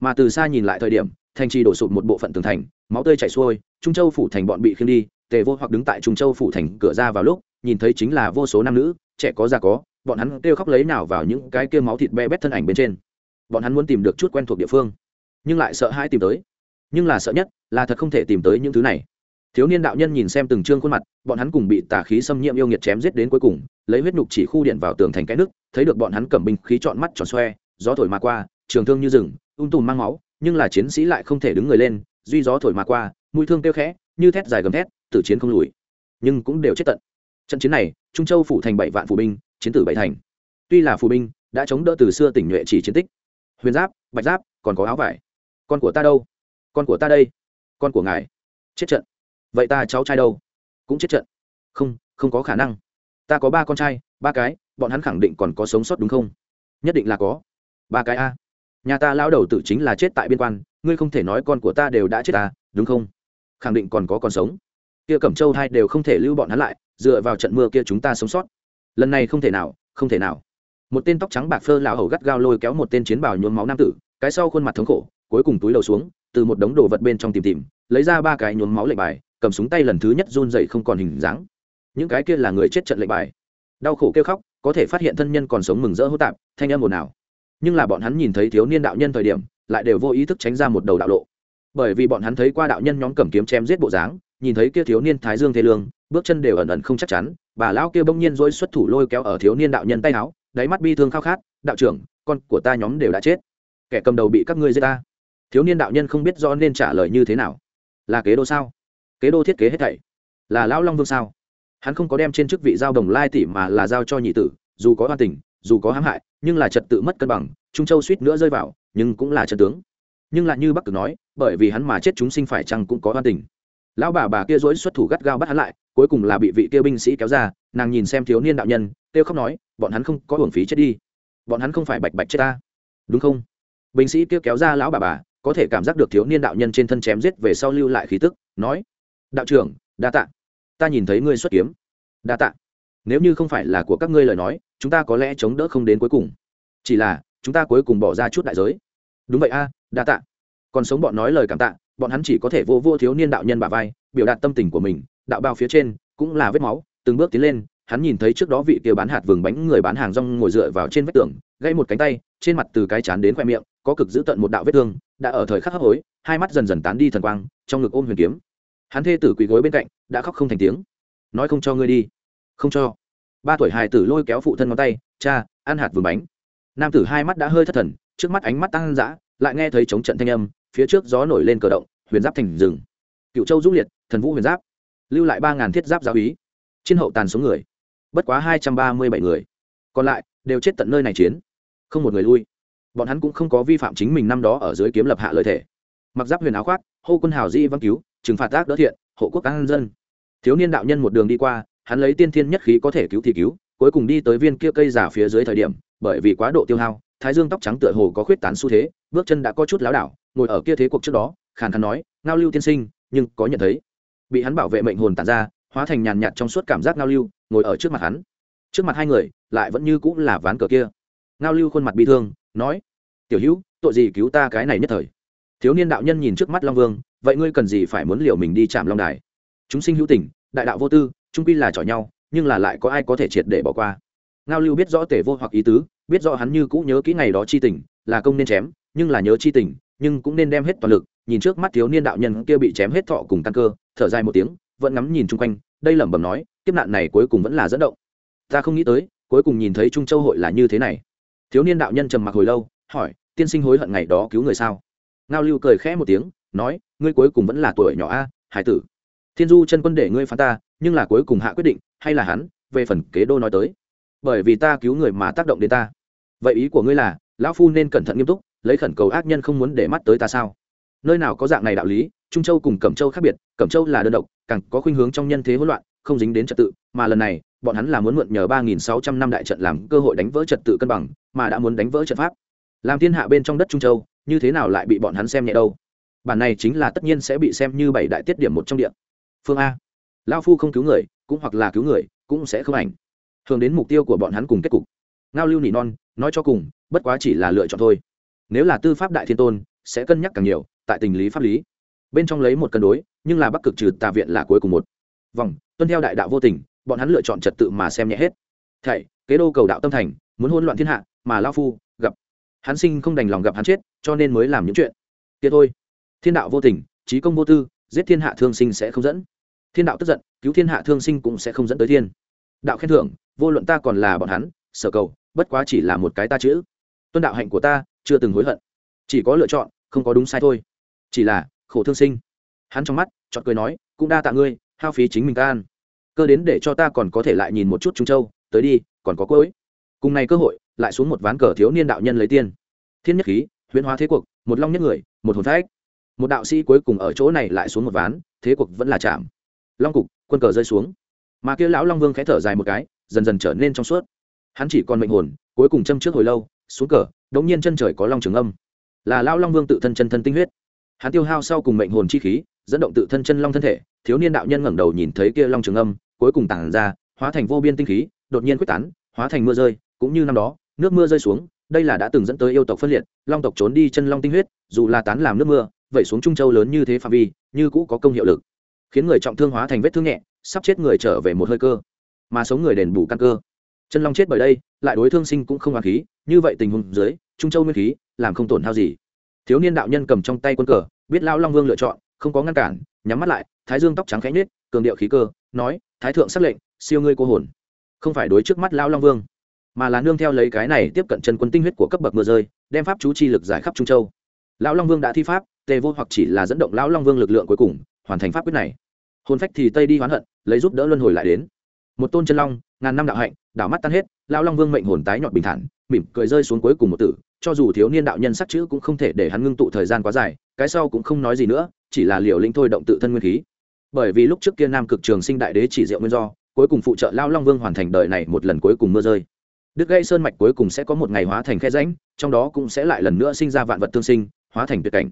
Mà từ xa nhìn lại thời điểm, thành trì đổ sụp một bộ phận tường thành, máu tươi chảy xuôi, trung châu phủ thành bọn bị khiêng đi, tề vô hoặc đứng tại trung châu phủ thành cửa ra vào lúc, nhìn thấy chính là vô số nam nữ, trẻ có già có, bọn hắn kêu khóc lấy nào vào những cái kia máu thịt be bét thân ảnh bên trên. Bọn hắn muốn tìm được chút quen thuộc địa phương, nhưng lại sợ hãi tìm tới nhưng là sợ nhất là thật không thể tìm tới những thứ này. Thiếu niên đạo nhân nhìn xem từng trương khuôn mặt, bọn hắn cùng bị tà khí xâm nhiễm yêu nghiệt chém giết đến cuối cùng, lấy huyết nhục chỉ khu điện vào tường thành cái nước, thấy được bọn hắn cầm binh khí trọn mắt tròn xoe, gió thổi mà qua, trường thương như rừng, ung tùm mang máu, nhưng là chiến sĩ lại không thể đứng người lên, duy gió thổi mà qua, mũi thương kêu khẽ, như thét dài gầm thét, tử chiến không lùi. Nhưng cũng đều chết tận. Trận chiến này, trung châu phủ thành bảy vạn phủ binh, chiến tử bảy thành. Tuy là phủ binh, đã chống đỡ từ xưa tỉnh nhuệ chỉ chiến tích. Huyền giáp, bạch giáp, còn có áo vải. Con của ta đâu? Con của ta đây. Con của ngài. Chết trận. Vậy ta cháu trai đâu? Cũng chết trận. Không không có khả năng. Ta có ba con trai, ba cái, bọn hắn khẳng định còn có sống sót đúng không? Nhất định là có. Ba cái a. Nhà ta lao đầu tử chính là chết tại biên quan, ngươi không thể nói con của ta đều đã chết ta đúng không? Khẳng định còn có còn sống. Kia cẩm châu hai đều không thể lưu bọn hắn lại, dựa vào trận mưa kia chúng ta sống sót. Lần này không thể nào, không thể nào. Một tên tóc trắng bạc phơ lão hầu gắt gao lôi kéo một tên chiến bào nhuốm máu nam tử, cái sau khuôn mặt thống khổ, cuối cùng túi đầu xuống từ một đống đồ vật bên trong tìm tìm, lấy ra ba cái nhuốm máu lệnh bài, cầm súng tay lần thứ nhất run dậy không còn hình dáng. Những cái kia là người chết trận lệnh bài. Đau khổ kêu khóc, có thể phát hiện thân nhân còn sống mừng rỡ hô tạp, thanh âm ồn ào. Nhưng là bọn hắn nhìn thấy thiếu niên đạo nhân thời điểm, lại đều vô ý thức tránh ra một đầu đạo lộ. Bởi vì bọn hắn thấy qua đạo nhân nhóm cầm kiếm chém giết bộ dáng, nhìn thấy kia thiếu niên thái dương thế lương, bước chân đều ẩn ẩn không chắc chắn, bà lão kia bỗng nhiên dối xuất thủ lôi kéo ở thiếu niên đạo nhân tay áo, đáy mắt bi thương khao khát, đạo trưởng, con của ta nhóm đều đã chết. Kẻ cầm đầu bị các ngươi giết ta thiếu niên đạo nhân không biết rõ nên trả lời như thế nào. Là kế đô sao? Kế đô thiết kế hết thảy. Là lão long vương sao? Hắn không có đem trên chức vị giao đồng lai tỷ mà là giao cho nhị tử, dù có oan tình, dù có hãm hại, nhưng là trật tự mất cân bằng, trung châu suýt nữa rơi vào, nhưng cũng là chân tướng. Nhưng lại như bắc cực nói, bởi vì hắn mà chết chúng sinh phải chăng cũng có oan tình. Lão bà bà kia dối xuất thủ gắt gao bắt hắn lại, cuối cùng là bị vị kia binh sĩ kéo ra, nàng nhìn xem thiếu niên đạo nhân, kêu khóc nói, bọn hắn không có hưởng phí chết đi. Bọn hắn không phải bạch bạch chết ta. Đúng không? Binh sĩ kia kéo ra lão bà bà có thể cảm giác được thiếu niên đạo nhân trên thân chém giết về sau lưu lại khí tức, nói, đạo trưởng, đa tạ. Ta nhìn thấy ngươi xuất kiếm. Đa tạ. Nếu như không phải là của các ngươi lời nói, chúng ta có lẽ chống đỡ không đến cuối cùng. Chỉ là, chúng ta cuối cùng bỏ ra chút đại giới. Đúng vậy a, đa tạ. Còn sống bọn nói lời cảm tạ, bọn hắn chỉ có thể vô vô thiếu niên đạo nhân bà vai, biểu đạt tâm tình của mình, đạo bao phía trên cũng là vết máu, từng bước tiến lên, hắn nhìn thấy trước đó vị kia bán hạt vừng bánh người bán hàng rong ngồi dựa vào trên vách tường, gãy một cánh tay, trên mặt từ cái chán đến khoe miệng có cực giữ tận một đạo vết thương, đã ở thời khắc hấp hối, hai mắt dần dần tán đi thần quang, trong ngực ôm huyền kiếm. Hắn thê tử quỳ gối bên cạnh, đã khóc không thành tiếng. Nói không cho ngươi đi. Không cho. Ba tuổi hài tử lôi kéo phụ thân ngón tay, cha, ăn hạt vừng bánh. Nam tử hai mắt đã hơi thất thần, trước mắt ánh mắt tăng dã, lại nghe thấy chống trận thanh âm, phía trước gió nổi lên cờ động, huyền giáp thành rừng. Cựu châu dũng liệt, thần vũ huyền giáp. Lưu lại ba ngàn thiết giáp giáo ý trên hậu tàn số người. Bất quá hai trăm ba mươi bảy người. Còn lại, đều chết tận nơi này chiến. Không một người lui bọn hắn cũng không có vi phạm chính mình năm đó ở dưới kiếm lập hạ lợi thể mặc giáp huyền áo khoác, hô quân hào di văn cứu, trừng phạt tác đỡ thiện, hộ quốc an dân. Thiếu niên đạo nhân một đường đi qua, hắn lấy tiên thiên nhất khí có thể cứu thì cứu, cuối cùng đi tới viên kia cây giả phía dưới thời điểm, bởi vì quá độ tiêu hao, thái dương tóc trắng tựa hồ có khuyết tán xu thế, bước chân đã có chút láo đảo, ngồi ở kia thế cuộc trước đó, khàn khàn nói, ngao lưu tiên sinh, nhưng có nhận thấy. Bị hắn bảo vệ mệnh hồn tàn ra, hóa thành nhàn nhạt trong suốt cảm giác ngao lưu, ngồi ở trước mặt hắn. Trước mặt hai người, lại vẫn như cũng là ván cờ kia. Ngao lưu khuôn mặt bị thương nói, tiểu hữu, tội gì cứu ta cái này nhất thời? Thiếu niên đạo nhân nhìn trước mắt long vương, vậy ngươi cần gì phải muốn liệu mình đi chạm long đài? Chúng sinh hữu tình, đại đạo vô tư trung quy là chọi nhau, nhưng là lại có ai có thể triệt để bỏ qua? Ngao lưu biết rõ tể vô hoặc ý tứ, biết rõ hắn như cũ nhớ kỹ ngày đó chi tình, là công nên chém, nhưng là nhớ chi tình, nhưng cũng nên đem hết toàn lực, nhìn trước mắt thiếu niên đạo nhân kia bị chém hết thọ cùng căn cơ, thở dài một tiếng, vẫn ngắm nhìn chung quanh, đây lẩm bẩm nói, kiếp nạn này cuối cùng vẫn là dẫn động. Ta không nghĩ tới, cuối cùng nhìn thấy trung châu hội là như thế này thiếu niên đạo nhân trầm mặc hồi lâu, hỏi, tiên sinh hối hận ngày đó cứu người sao? Ngao lưu cười khẽ một tiếng, nói, ngươi cuối cùng vẫn là tuổi nhỏ a, hải tử. Thiên du chân quân để ngươi phán ta, nhưng là cuối cùng hạ quyết định, hay là hắn, về phần kế đô nói tới. Bởi vì ta cứu người mà tác động đến ta. Vậy ý của ngươi là, lão phu nên cẩn thận nghiêm túc, lấy khẩn cầu ác nhân không muốn để mắt tới ta sao? Nơi nào có dạng này đạo lý, trung châu cùng cẩm châu khác biệt, cẩm châu là đơn độc, càng có khuynh hướng trong nhân thế hỗn loạn, không dính đến trật tự, mà lần này, bọn hắn là muốn mượn nhờ ba nghìn sáu trăm năm đại trận làm cơ hội đánh vỡ trật tự cân bằng mà đã muốn đánh vỡ trận pháp. Làm thiên hạ bên trong đất trung châu, như thế nào lại bị bọn hắn xem nhẹ đâu? Bản này chính là tất nhiên sẽ bị xem như bảy đại tiết điểm một trong điện phương a. Lao phu không cứu người, cũng hoặc là cứu người, cũng sẽ không ảnh. Thường đến mục tiêu của bọn hắn cùng kết cục. Ngao lưu nỉ non, nói cho cùng, bất quá chỉ là lựa chọn thôi. Nếu là tư pháp đại thiên tôn, sẽ cân nhắc càng nhiều, tại tình lý pháp lý. Bên trong lấy một cân đối, nhưng là bắc cực trừ tà viện là cuối cùng một. Vòng, tuân theo đại đạo vô tình, bọn hắn lựa chọn trật tự mà xem nhẹ hết. Thảy, kế đô cầu đạo tâm thành muốn hôn loạn thiên hạ, mà lao phu gặp. Hắn sinh không đành lòng gặp hắn chết, cho nên mới làm những chuyện. Kia thôi. Thiên đạo vô tình trí công vô tư, giết thiên hạ thương sinh sẽ không dẫn. Thiên đạo tức giận, cứu thiên hạ thương sinh cũng sẽ không dẫn tới thiên. Đạo khen thưởng, vô luận ta còn là bọn hắn, sở cầu, bất quá chỉ là một cái ta chữ. Tuân đạo hạnh của ta, chưa từng hối hận. Chỉ có lựa chọn, không có đúng sai thôi. Chỉ là, khổ thương sinh. Hắn trong mắt chọn cười nói, cũng đa tạ ngươi, hao phí chính mình ta ăn cơ đến để cho ta còn có thể lại nhìn một chút trung châu, tới đi, còn có cối cùng này cơ hội, lại xuống một ván cờ thiếu niên đạo nhân lấy tiên. Thiên nhất khí, huyễn hóa thế cuộc, một long nhất người, một hồn phách. Một đạo sĩ cuối cùng ở chỗ này lại xuống một ván, thế cuộc vẫn là chạm. Long cục, quân cờ rơi xuống. Mà kia lão long vương khẽ thở dài một cái, dần dần trở nên trong suốt. Hắn chỉ còn mệnh hồn, cuối cùng châm trước hồi lâu, xuống cờ, đống nhiên chân trời có long trường âm. Là lão long vương tự thân chân thân tinh huyết. Hắn tiêu hao sau cùng mệnh hồn chi khí, dẫn động tự thân chân long thân thể, thiếu niên đạo nhân ngẩng đầu nhìn thấy kia long trường âm, cuối cùng tản ra, hóa thành vô biên tinh khí, đột nhiên quyết tán, hóa thành mưa rơi cũng như năm đó, nước mưa rơi xuống, đây là đã từng dẫn tới yêu tộc phân liệt, long tộc trốn đi chân long tinh huyết, dù là tán làm nước mưa vậy xuống trung châu lớn như thế phạm vi, như cũ có công hiệu lực. Khiến người trọng thương hóa thành vết thương nhẹ, sắp chết người trở về một hơi cơ. Mà sống người đền bù căn cơ. Chân long chết bởi đây, lại đối thương sinh cũng không hoàn khí, như vậy tình huống dưới, trung châu nguyên khí, làm không tổn hao gì. Thiếu niên đạo nhân cầm trong tay quân cờ, biết lao long vương lựa chọn, không có ngăn cản, nhắm mắt lại, thái dương tóc trắng khẽ nhết cường điệu khí cơ, nói, thái thượng xác lệnh, siêu ngươi cô hồn. Không phải đối trước mắt lao long vương mà là nương theo lấy cái này tiếp cận chân quân tinh huyết của cấp bậc mưa rơi, đem pháp chú chi lực giải khắp trung châu. Lão long vương đã thi pháp, tề vô hoặc chỉ là dẫn động lão long vương lực lượng cuối cùng, hoàn thành pháp quyết này. Hồn phách thì tây đi hoán hận, lấy giúp đỡ luân hồi lại đến. Một tôn chân long, ngàn năm đạo hạnh, đảo mắt tan hết, lão long vương mệnh hồn tái nhọn bình thản, mỉm cười rơi xuống cuối cùng một tử, cho dù thiếu niên đạo nhân sắc chữ cũng không thể để hắn ngưng tụ thời gian quá dài, cái sau cũng không nói gì nữa, chỉ là liều linh thôi động tự thân nguyên khí. Bởi vì lúc trước kia nam cực trường sinh đại đế chỉ diệu nguyên do, cuối cùng phụ trợ lao long vương hoàn thành đời này một lần cuối cùng mưa rơi đứt gây sơn mạch cuối cùng sẽ có một ngày hóa thành khe rãnh, trong đó cũng sẽ lại lần nữa sinh ra vạn vật tương sinh, hóa thành tuyệt cảnh.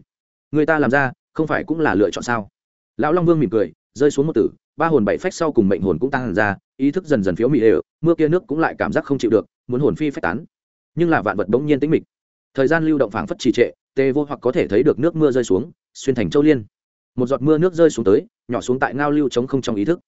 Người ta làm ra, không phải cũng là lựa chọn sao? Lão long vương mỉm cười, rơi xuống một tử, ba hồn bảy phách sau cùng mệnh hồn cũng tăng ra, ý thức dần dần phiếu mị đều, mưa kia nước cũng lại cảm giác không chịu được, muốn hồn phi phách tán. Nhưng là vạn vật bỗng nhiên tĩnh mịch. Thời gian lưu động phảng phất trì trệ, tê vô hoặc có thể thấy được nước mưa rơi xuống, xuyên thành châu liên. Một giọt mưa nước rơi xuống tới, nhỏ xuống tại ngao lưu chống không trong ý thức.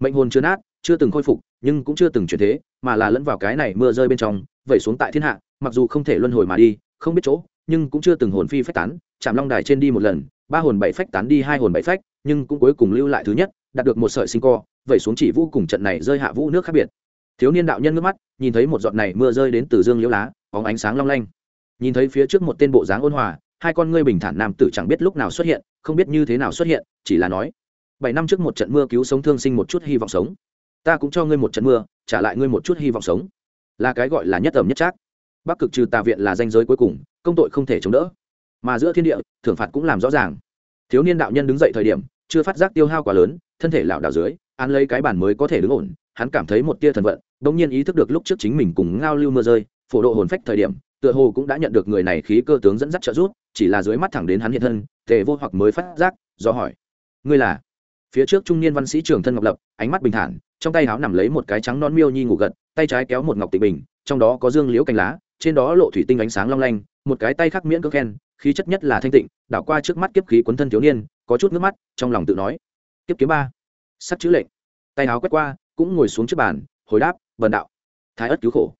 Mệnh hồn chưa nát chưa từng khôi phục, nhưng cũng chưa từng chuyển thế, mà là lẫn vào cái này mưa rơi bên trong, vẩy xuống tại thiên hạ, mặc dù không thể luân hồi mà đi, không biết chỗ, nhưng cũng chưa từng hồn phi phách tán, chạm long đài trên đi một lần, ba hồn bảy phách tán đi, hai hồn bảy phách, nhưng cũng cuối cùng lưu lại thứ nhất, đạt được một sợi sinh co, vẩy xuống chỉ vũ cùng trận này rơi hạ vũ nước khác biệt. Thiếu niên đạo nhân nước mắt, nhìn thấy một giọt này mưa rơi đến từ dương liễu lá, bóng ánh sáng long lanh. Nhìn thấy phía trước một tên bộ dáng ôn hòa, hai con ngươi bình thản nam tử chẳng biết lúc nào xuất hiện, không biết như thế nào xuất hiện, chỉ là nói, bảy năm trước một trận mưa cứu sống thương sinh một chút hy vọng sống ta cũng cho ngươi một trận mưa, trả lại ngươi một chút hy vọng sống. Là cái gọi là nhất ẩm nhất trác. Bắc cực trừ tà viện là danh giới cuối cùng, công tội không thể chống đỡ. Mà giữa thiên địa, thưởng phạt cũng làm rõ ràng. Thiếu niên đạo nhân đứng dậy thời điểm, chưa phát giác tiêu hao quá lớn, thân thể lảo đảo dưới ăn lấy cái bản mới có thể đứng ổn, hắn cảm thấy một tia thần vận, bỗng nhiên ý thức được lúc trước chính mình cùng ngao lưu mưa rơi, phổ độ hồn phách thời điểm, tựa hồ cũng đã nhận được người này khí cơ tướng dẫn dắt trợ giúp, chỉ là dưới mắt thẳng đến hắn hiện thân, tề vô hoặc mới phát giác, do hỏi. Ngươi là? Phía trước trung niên văn sĩ trường thân ngọc lập, ánh mắt bình thản trong tay háo nằm lấy một cái trắng non miêu nhi ngủ gật, tay trái kéo một ngọc tịnh bình, trong đó có dương liễu cành lá, trên đó lộ thủy tinh ánh sáng long lanh, một cái tay khắc miễn cơ khen, khí chất nhất là thanh tịnh, đảo qua trước mắt kiếp khí quấn thân thiếu niên, có chút nước mắt, trong lòng tự nói, kiếp kiếm ba sắc chữ lệnh. Tay áo quét qua, cũng ngồi xuống trước bàn, hồi đáp vần đạo, thái ất cứu khổ.